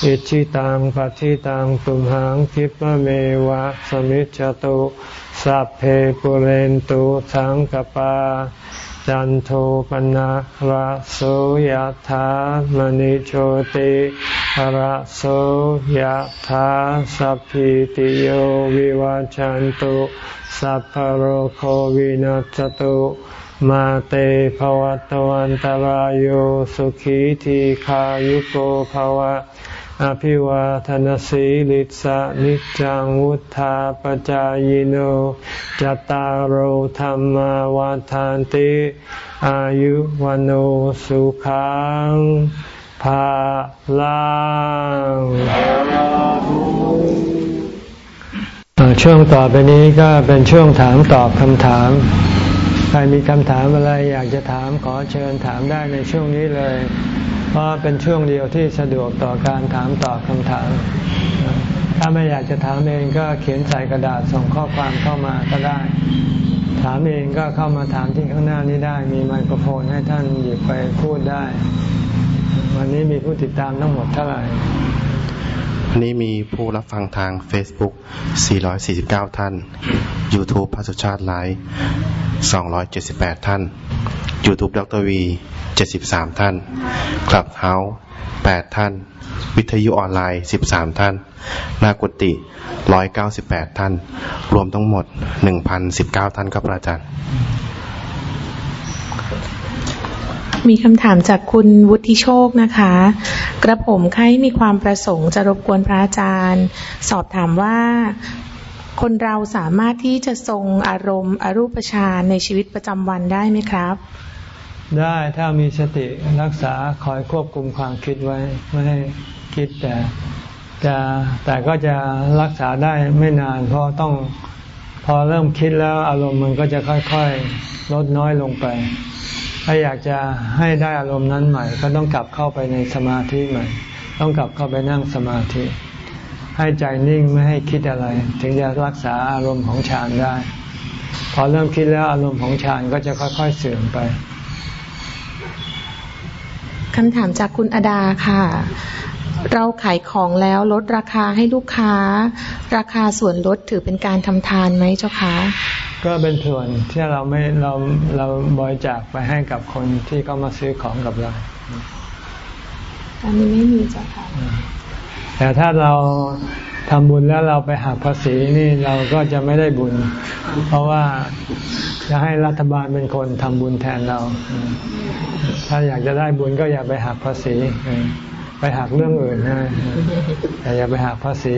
อิชิตังปฏิตังตุมหังคิปเมวะสมิจจตุสัพเพปุเรนตุสังกปาจันโทปนะระโสยธามณิโชติ ระโสยธาสัพพิติโยวิวาจันตุสัพพโรโควินัสตุมาเตภวัตวันตารโยสุขีทีขายุโกภวะ อภิวาทนสีลิสะนิจังวุธาปจายโนจตารโหธรรมวาทานติ อายุวันโอสุขัง ภาลังช่วงต่อไปนี้ก็เป็นช่วงถามตอบคำถาม ใครมีคำถามอะไรอยากจะถามขอเชิญถามได้ในช่วงนี้เลย เพราะเป็นช่วงเดียวที่สะดวกต่อการถามตอบคำถาม ถ้าไม่อยากจะถามเองก็เขียนใส่กระดาษส่งข้อความเข้ามาก็ได้ ถามเองก็เข้ามาถามที่ข้างหน้านี้ได้ มีไมโครโฟนให้ท่านหยิบไปพูดได้ วันนี้มีผู้ติดตามทั้งหมดเท่าไหร่วันนี้มีผู้รับฟังทาง Facebook 449 ท่าน YouTube พระสุชาติไลฟ์278 ท่าน YouTube ดรวี 73 ท่าน Clubhouse 8ท่าน วิทยุออนไลน์ 13 ท่าน นากุติ 198 ท่าน รวมทั้งหมด 1,019 ท่านครับอาจารย์ มีคำถามจากคุณวุฒิโชคนะคะ กระผมใครมีความประสงค์จะรบกวนพระอาจารย์ สอบถามว่าคนเราสามารถที่จะทรงอารมณ์อรูปฌานในชีวิตประจำวันได้ไหมครับ ได้ถ้ามีสติรักษาคอยควบคุมความคิดไว้ไม่ให้คิดแต่จะแต่ก็จะรักษาได้ไม่นาน เพราะต้องพอเริ่มคิดแล้วอารมณ์มันก็จะค่อยๆ ลดน้อยลงไป ถ้าอยากจะให้ได้อารมณ์นั้นใหม่ ก็ต้องกลับเข้าไปในสมาธิใหม่ ต้องกลับเข้าไปนั่งสมาธิ ให้ใจนิ่งไม่ให้คิดอะไร ถึงจะรักษาอารมณ์ของฌานได้ พอเริ่มคิดแล้วอารมณ์ของฌานก็จะค่อยๆเสื่อมไปคำถามจากคุณอดาค่ะ เราขายของแล้วลดราคาให้ลูกค้า ราคาส่วนลดถือเป็นการทำทานไหมเจ้าคะ ก็เป็นส่วนที่เราไม่เราเราบริจาคไปให้กับคนที่เขามาซื้อของกับเรา อันนี้ไม่มีจ้ะค่ะแต่ถ้าเราทำบุญแล้วเราไปหักภาษีนี่เราก็จะไม่ได้บุญ เพราะว่าจะให้รัฐบาลเป็นคนทำบุญแทนเรา ถ้าอยากจะได้บุญก็อย่าไปหักภาษี ไปหักเรื่องอื่นนะแต่อย่าไปหักภาษี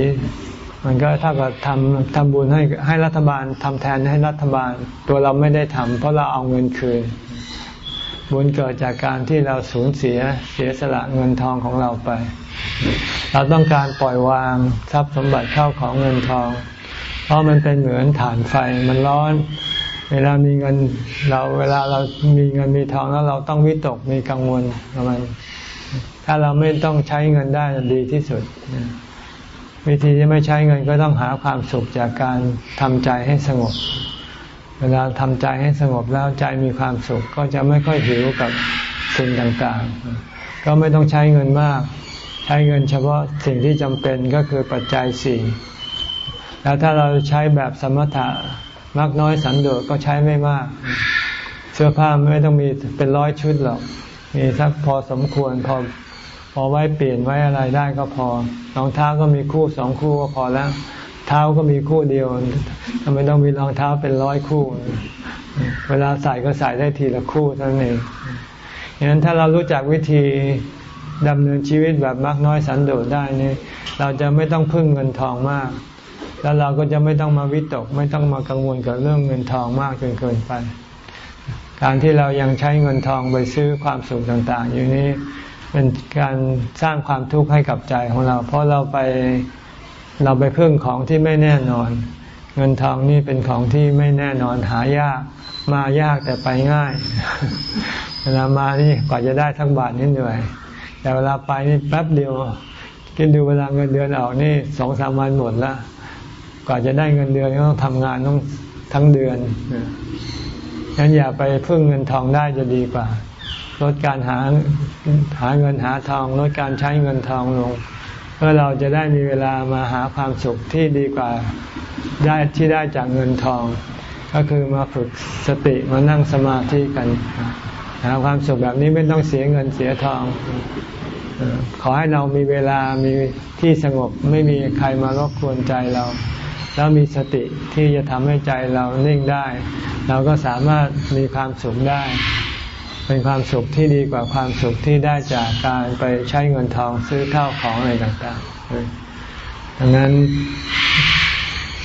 มันก็เท่ากับทำทำบุญให้ให้รัฐบาลทำแทนให้รัฐบาล ตัวเราไม่ได้ทำเพราะเราเอาเงินคืน บุญเกิดจากการที่เราสูญเสียเสียสละเงินทองของเราไป เราต้องการปล่อยวางทรัพย์สมบัติเข้าของเงินทอง เพราะมันเป็นเหมือนฐานไฟมันร้อนเวลามีเงินเราเวลาเรามีเงินมีทองแล้วเราต้องวิตกมีกังวลมัน ถ้าเราไม่ต้องใช้เงินได้ดีที่สุด วิธีที่ไม่ใช้เงินก็ต้องหาความสุขจากการทำใจให้สงบ เวลาทำใจให้สงบแล้วใจมีความสุขก็จะไม่ค่อยหิวกับสิ่งต่างๆ ก็ไม่ต้องใช้เงินมาก ใช้เงินเฉพาะสิ่งที่จำเป็นก็คือปัจจัยสี่แล้วถ้าเราใช้แบบสมถะมากน้อยสันโดษก็ใช้ไม่มาก เสื้อผ้าไม่ต้องมีเป็นร้อยชุดหรอก มีสักพอสมควรพอพอไว้เปลี่ยนไว้อะไรได้ก็พอ รองเท้าก็มีคู่สองคู่ก็พอแล้ว เท้าก็มีคู่เดียวทำไมต้องมีรองเท้าเป็นร้อยคู่ เวลาใส่ก็ใส่ได้ทีละคู่เท่านั้นเองอย่างนั้นถ้าเรารู้จักวิธีดำเนินชีวิตแบบมากน้อยสันโดษได้นี่เราจะไม่ต้องพึ่งเงินทองมาก แล้วเราก็จะไม่ต้องมาวิตก ไม่ต้องมากังวลกับเรื่องเงินทองมากจนเกินไป การที่เรายังใช้เงินทองไปซื้อความสุขต่าง ๆ อยู่นี้ เป็นการสร้างความทุกข์ให้กับใจของเรา เพราะเราไปเราไปพึ่งของที่ไม่แน่นอน เงินทองนี่เป็นของที่ไม่แน่นอนหายาก มายากแต่ไปง่าย เวลามานี่กว่าจะได้ทั้งบาทนี่เหนื่อยแต่เวลาไปนี่แป๊บเดียวคิดดูเวลาเงินเดือนออกนี่สองสามวันหมดละกว่าจะได้เงินเดือนต้องทำงานต้องทั้งเดือนงั้นอย่าไปพึ่งเงินทองได้จะดีกว่า ลดการหาหาเงินหาทองลดการใช้เงินทองลง เพื่อเราจะได้มีเวลามาหาความสุขที่ดีกว่าได้ที่ได้จากเงินทอง ก็คือมาฝึกสติมานั่งสมาธิกันหาความสุขแบบนี้ไม่ต้องเสียเงินเสียทอง ขอให้เรามีเวลามีที่สงบไม่มีใครมารบกวนใจเรา แล้วมีสติที่จะทำให้ใจเรานิ่งได้ เราก็สามารถมีความสุขได้ เป็นความสุขที่ดีกว่าความสุขที่ได้จากการไปใช้เงินทองซื้อข้าวของอะไรต่างๆดังนั้น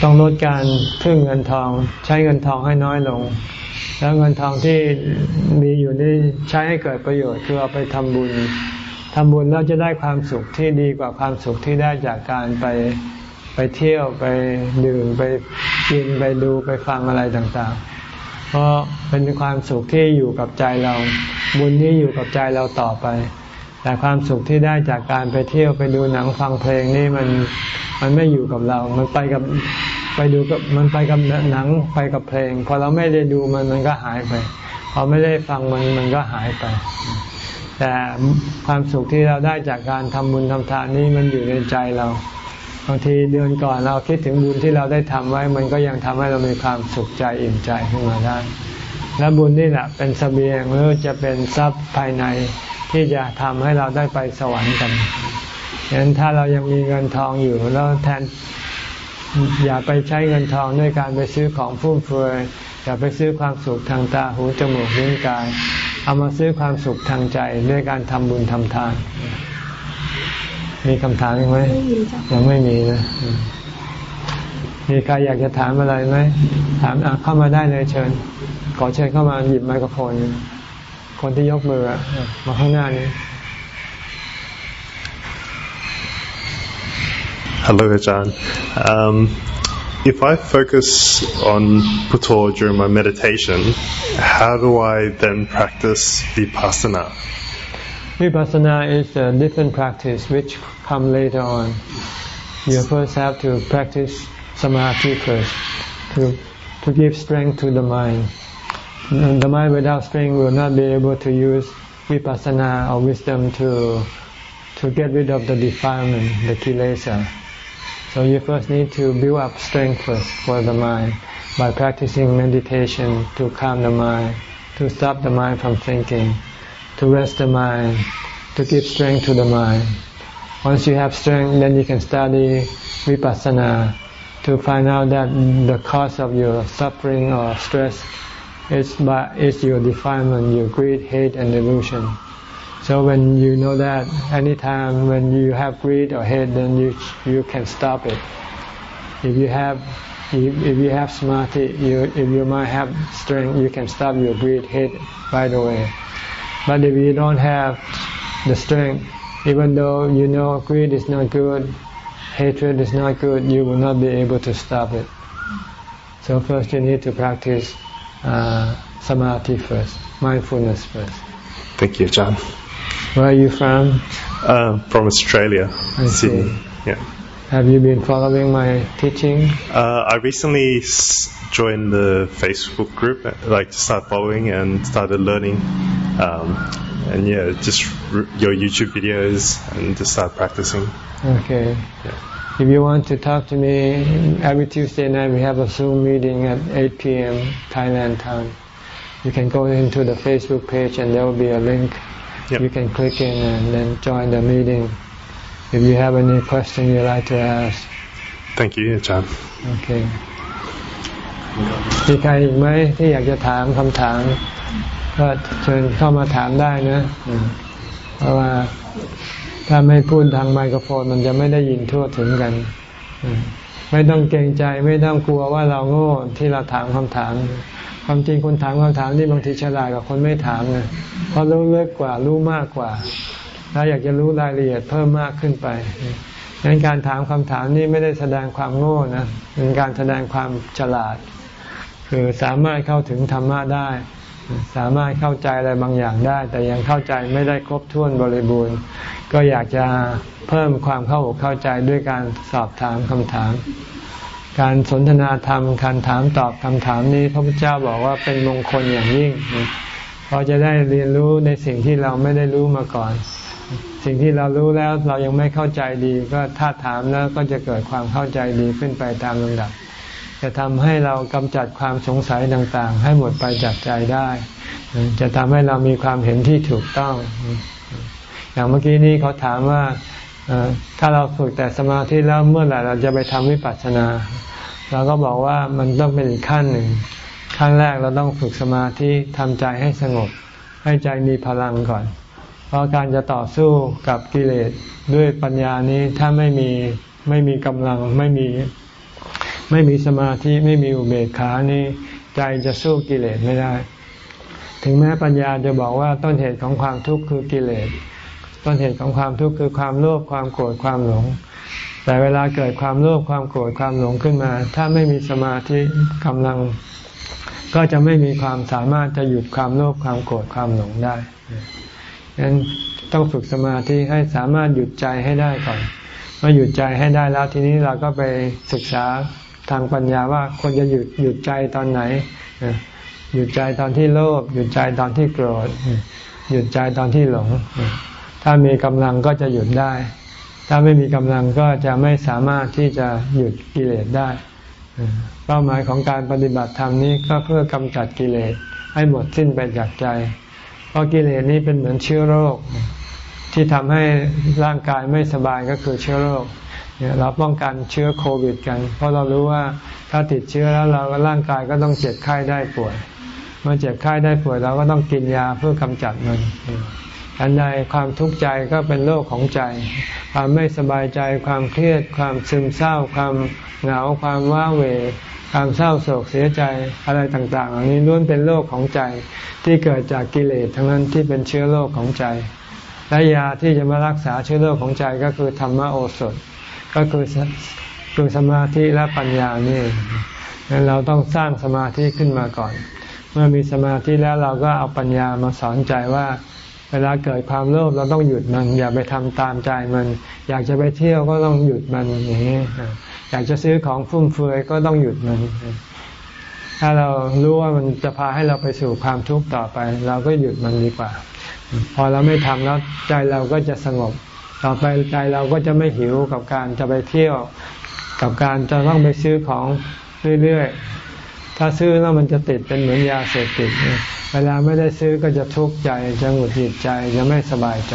ต้องลดการพึ่งเงินทอง ใช้เงินทองให้น้อยลง แล้วเงินทองที่มีอยู่นี่ใช้ให้เกิดประโยชน์คือเอาไปทำบุญทำบุญแล้วจะได้ความสุขที่ดีกว่าความสุขที่ได้จากการไปไปเที่ยวไปดื่มไปกินไปดูไปฟังอะไรต่างๆ เพราะเป็นความสุขที่อยู่กับใจเรา บุญนี้อยู่กับใจเราต่อไป แต่ความสุขที่ได้จากการไปเที่ยวไปดูหนังฟังเพลงนี่มันมันไม่อยู่กับเรา มันไปกับไปดูกับมันไปกับหนังไปกับเพลง พอเราไม่ได้ดูมันมันก็หายไป พอไม่ได้ฟังมันมันก็หายไป แต่ความสุขที่เราได้จากการทำบุญทำทานนี้มันอยู่ในใจเราางทีเดือนก่อนเราคิดถึงบุญที่เราได้ทำไว้ มันก็ยังทำให้เรามีความสุขใจอิ่มใจขึ้นมาได้ และบุญนี่แหละเป็นสเสบียงหรือจะเป็นทรัพย์ภายในที่จะทำให้เราได้ไปสวรรค์กันฉะนั้นถ้าเรายังมีเงินทองอยู่แล้วแทนอย่าไปใช้เงินทองด้วยการไปซื้อของฟุ่มเฟือยอย่าไปซื้อความสุขทางตาหูจมูกลิ้นกาย เอามาซื้อความสุขทางใจด้วยการทำบุญทำทาน มีคำถามไหมยังไม่มีนะ มีใครอยากจะถามอะไรไหม ถามเข้ามาได้เลยเชิญ ขอเชิญเข้ามาหยิบไมโครโฟน คนที่ยกมือมาข้างหน้านี้ Hello, Ajahn. Um, if I focus on Puto during my meditation, how do I then practice Vipassana? Vipassana is a different practice which come later on. You first have to practice samadhi first to, to give strength to the mind. The mind without strength will not be able to use vipassana or wisdom to to get rid of the defilement, the kilesa. So you first need to build up strength first for the mind by practicing meditation to calm the mind, to stop the mind from thinking, to rest the mind, to give strength to the mind. Once you have strength, then you can study vipassana to find out that the cause of your suffering or stress is, by, is your defilement, your greed, hate, and delusion. So when you know that, anytime when you have greed or hate, then you you can stop it. If you have if, if you have samadhi, you, if you might have strength, you can stop your greed, hate right away. But if you don't have the strength, even though you know greed is not good, hatred is not good, you will not be able to stop it. So first you need to practice uh, samadhi first, mindfulness first. Thank you, John. Where are you from? Uh, from Australia, I Sydney. see. Yeah. Have you been following my teaching? Uh, I recently joined the Facebook group, uh, like to start following and started learning. Um, and yeah, just r- your YouTube videos and to start practicing. Okay. If you want to talk to me, every Tuesday night we have a Zoom meeting at 8 p.m. Thailand time. You can go into the Facebook page and there will be a link. Yep. You can click in and then join the meeting. If you have any question you'd like to ask. Thank you, John. โอเคมีใครอีกไหมที่อยากจะถามคำถาม ก็เชิญเข้ามาถามได้นะอืมเพราะว่าถ้าไม่พูดทางไมโครโฟนมันจะไม่ได้ยินทั่วถึงกันอืมไม่ต้องเกรงใจไม่ต้องกลัวว่าเราโง่ที่เราถามคำถาม ความจริงคนถามคำถามที่บางทีฉลาดกว่าคนไม่ถามนะเพราะรู้เลิกกว่ารู้มากกว่า แล้วอยากจะรู้รายละเอียดเพิ่มมากขึ้นไปงั้นการถามคำถามนี้ไม่ได้แสดงความโง่นะเป็นการแสดงความฉลาด คือสามารถเข้าถึงธรรมะได้ สามารถเข้าใจอะไรบางอย่างได้ แต่ยังเข้าใจไม่ได้ครบถ้วนบริบูรณ์ ก็อยากจะเพิ่มความเข้าอกเข้าใจด้วยการสอบถามคำถาม การสนทนาธรรมการถามตอบคำถามนี้ พระพุทธเจ้าบอกว่าเป็นมงคลอย่างยิ่งเราจะได้เรียนรู้ในสิ่งที่เราไม่ได้รู้มาก่อน สิ่งที่เรารู้แล้วเรายังไม่เข้าใจดี ก็ถ้าถามแล้วก็จะเกิดความเข้าใจดีขึ้นไปตามลำดับ จะทำให้เรากำจัดความสงสัยต่างๆ ให้หมดไปจากใจได้ จะทำให้เรามีความเห็นที่ถูกต้อง อย่างเมื่อกี้นี้เขาถามว่าถ้าเราฝึกแต่สมาธิแล้วเมื่อไหร่เราจะไปทำวิปัสสนา เราก็บอกว่ามันต้องเป็นอีกขั้นหนึ่งขั้นแรกเราต้องฝึกสมาธิทำใจให้สงบ ให้ใจมีพลังก่อน เพราะการจะต่อสู้กับกิเลสด้วยปัญญานี้ถ้าไม่มีไม่มีกำลังไม่มีไม่มีสมาธิไม่มีอุเบกขานี้ใจจะสู้กิเลสไม่ได้ ถึงแม้ปัญญาจะบอกว่าต้นเหตุของความทุกข์คือกิเลส ต้นเหตุของความทุกข์คือความโลภความโกรธความหลง แต่เวลาเกิดความโลภความโกรธความหลงขึ้นมา ถ้าไม่มีสมาธิกำลัง ก็จะไม่มีความสามารถจะหยุดความโลภความโกรธความหลงได้ ฉะนั้นต้องฝึกสมาธิให้สามารถหยุดใจให้ได้ก่อนเมื่อหยุดใจให้ได้แล้วทีนี้เราก็ไปศึกษาทางปัญญาว่าควรจะหยุดหยุดใจตอนไหน หยุดใจตอนที่โลภหยุดใจตอนที่โกรธ หยุดใจตอนที่หลง ถ้ามีกำลังก็จะหยุดได้ ถ้าไม่มีกำลังก็จะไม่สามารถที่จะหยุดกิเลสได้ เป้าหมายของการปฏิบัติธรรมนี้ก็เพื่อกำจัดกิเลสให้หมดสิ้นไปจากใจ เพราะกิเลสนี้เป็นเหมือนเชื้อโรค ที่ทำให้ร่างกายไม่สบายก็คือเชื้อโรคเราป้องกันเชื้อโควิดกัน เพราะเรารู้ว่าถ้าติดเชื้อแล้วเราร่างกายก็ต้องเจ็บไข้ได้ป่วย เมื่อเจ็บไข้ได้ป่วยเราก็ต้องกินยาเพื่อกำจัดมันอันใดความทุกข์ใจก็เป็นโรคของใจ ความไม่สบายใจ ความเครียด ความซึมเศร้า ความเหงา ความว้าเหว ความเศร้าโศกเสียใจอะไรต่างๆเหล่านี้ล้วนเป็นโรคของใจที่เกิดจากกิเลสทั้งนั้นที่เป็นเชื้อโรคของใจ และยาที่จะมารักษาเชื้อโรคของใจก็คือธรรมโอสถ ก็คือคือสมาธิและปัญญานี่งั้นเราต้องสร้างสมาธิขึ้นมาก่อน เมื่อมีสมาธิแล้วเราก็เอาปัญญามาสอนใจว่าเวลาเกิดความโลภเราต้องหยุดมัน อย่าไปทำตามใจมัน อยากจะไปเที่ยวก็ต้องหยุดมันอย่างนี้ อยากจะซื้อของฟุ่มเฟือยก็ต้องหยุดมัน ถ้าเรารู้ว่ามันจะพาให้เราไปสู่ความทุกข์ต่อไป เราก็หยุดมันดีกว่า พอเราไม่ทำแล้วใจเราก็จะสงบ ต่อไปใจเราก็จะไม่หิวกับการจะไปเที่ยว กับการจะต้องไปซื้อของเรื่อยๆ ถ้าซื้อแล้วมันจะติดเป็นเหมือนยาเสพติด เวลาไม่ได้ซื้อก็จะทุกข์ใจ จะหงุดหงิดใจ จะไม่สบายใจ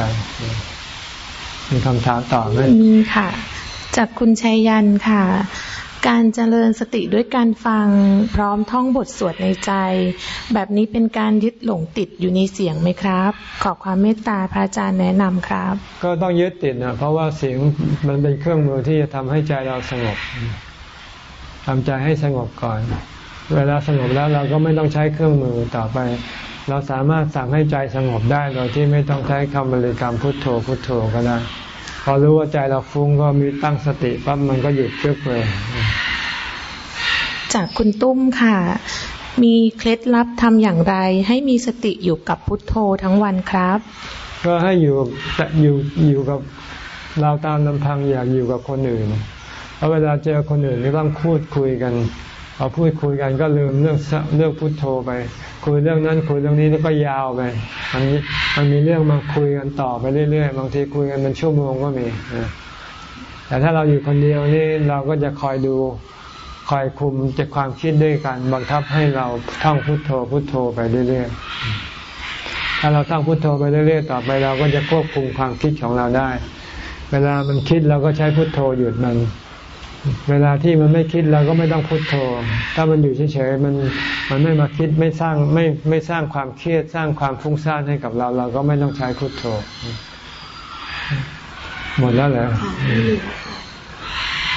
มีคำถามต่อไหมมีค่ะ จากคุณชัยยันค่ะ การเจริญสติด้วยการฟังพร้อมท่องบทสวดในใจ แบบนี้เป็นการยึดหลงติดอยู่ในเสียงไหมครับ ขอความเมตตาพระอาจารย์แนะนำครับ ก็ต้องยึดติดนะเพราะว่าเสียงมันเป็นเครื่องมือที่จะทำให้ใจเราสงบทำใจให้สงบก่อน เวลาสงบแล้วเราก็ไม่ต้องใช้เครื่องมือต่อไป เราสามารถสั่งให้ใจสงบได้โดยที่ไม่ต้องใช้คำบริกรรมพุทโธพุทโธก็ได้ พอรู้ว่าใจเราฟุ้งก็มีตั้งสติปั๊บมันก็หยุดเพื่อเลย จากคุณตุ้มค่ะ มีเคล็ดลับทำอย่างไร ให้มีสติอยู่กับพุทโธทั้งวันครับ ก็ให้อยู่อยู่อยู่กับเราตามลำพังอยากอยู่กับคนอื่นเพราะเวลาเจอคนอื่นก็ต้องพูดคุยกันพอพูดคุยกันก็ลืมเรื่องเรื่องพุทโธไป คุยเรื่องนั้นคุยเรื่องนี้แล้วก็ยาวไปมันมันมีเรื่องมาคุยกันต่อไปเรื่อยๆ บางทีคุยกันเป็นชั่วโมงก็มีแต่ถ้าเราอยู่คนเดียวนี่เราก็จะคอยดูคอยคุมจะความคิดด้วยกันบังคับให้เราท่องพุทโธพุทโธไปเรื่อยๆ ถ้าเราท่องพุทโธไปเรื่อยๆ ต่อไปเราก็จะควบคุมความคิดของเราได้ เวลามันคิดเราก็ใช้พุทโธหยุดมัน เวลาที่มันไม่คิดเราก็ไม่ต้องพุโทโธ ถ้ามันอยู่เฉยๆมันมันไม่มาคิดไม่สร้างไม่ไม่สร้างความเครียดสร้างความฟุ้งซ่านให้กับเรา เราก็ไม่ต้องใช้พุโทโธ หมดแล้วเหรอ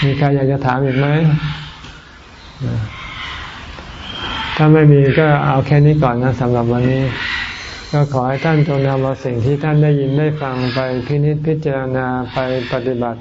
มีใครอยากจะถามอีกไหมถ้าไม่มีก็เอาแค่นี้ก่อนนะสำหรับวันนี้ ก็ขอให้ท่านจงนำเอาสิ่งที่ท่านได้ยินได้ฟังไปพินิจพิจารณาไปปฏิบัติ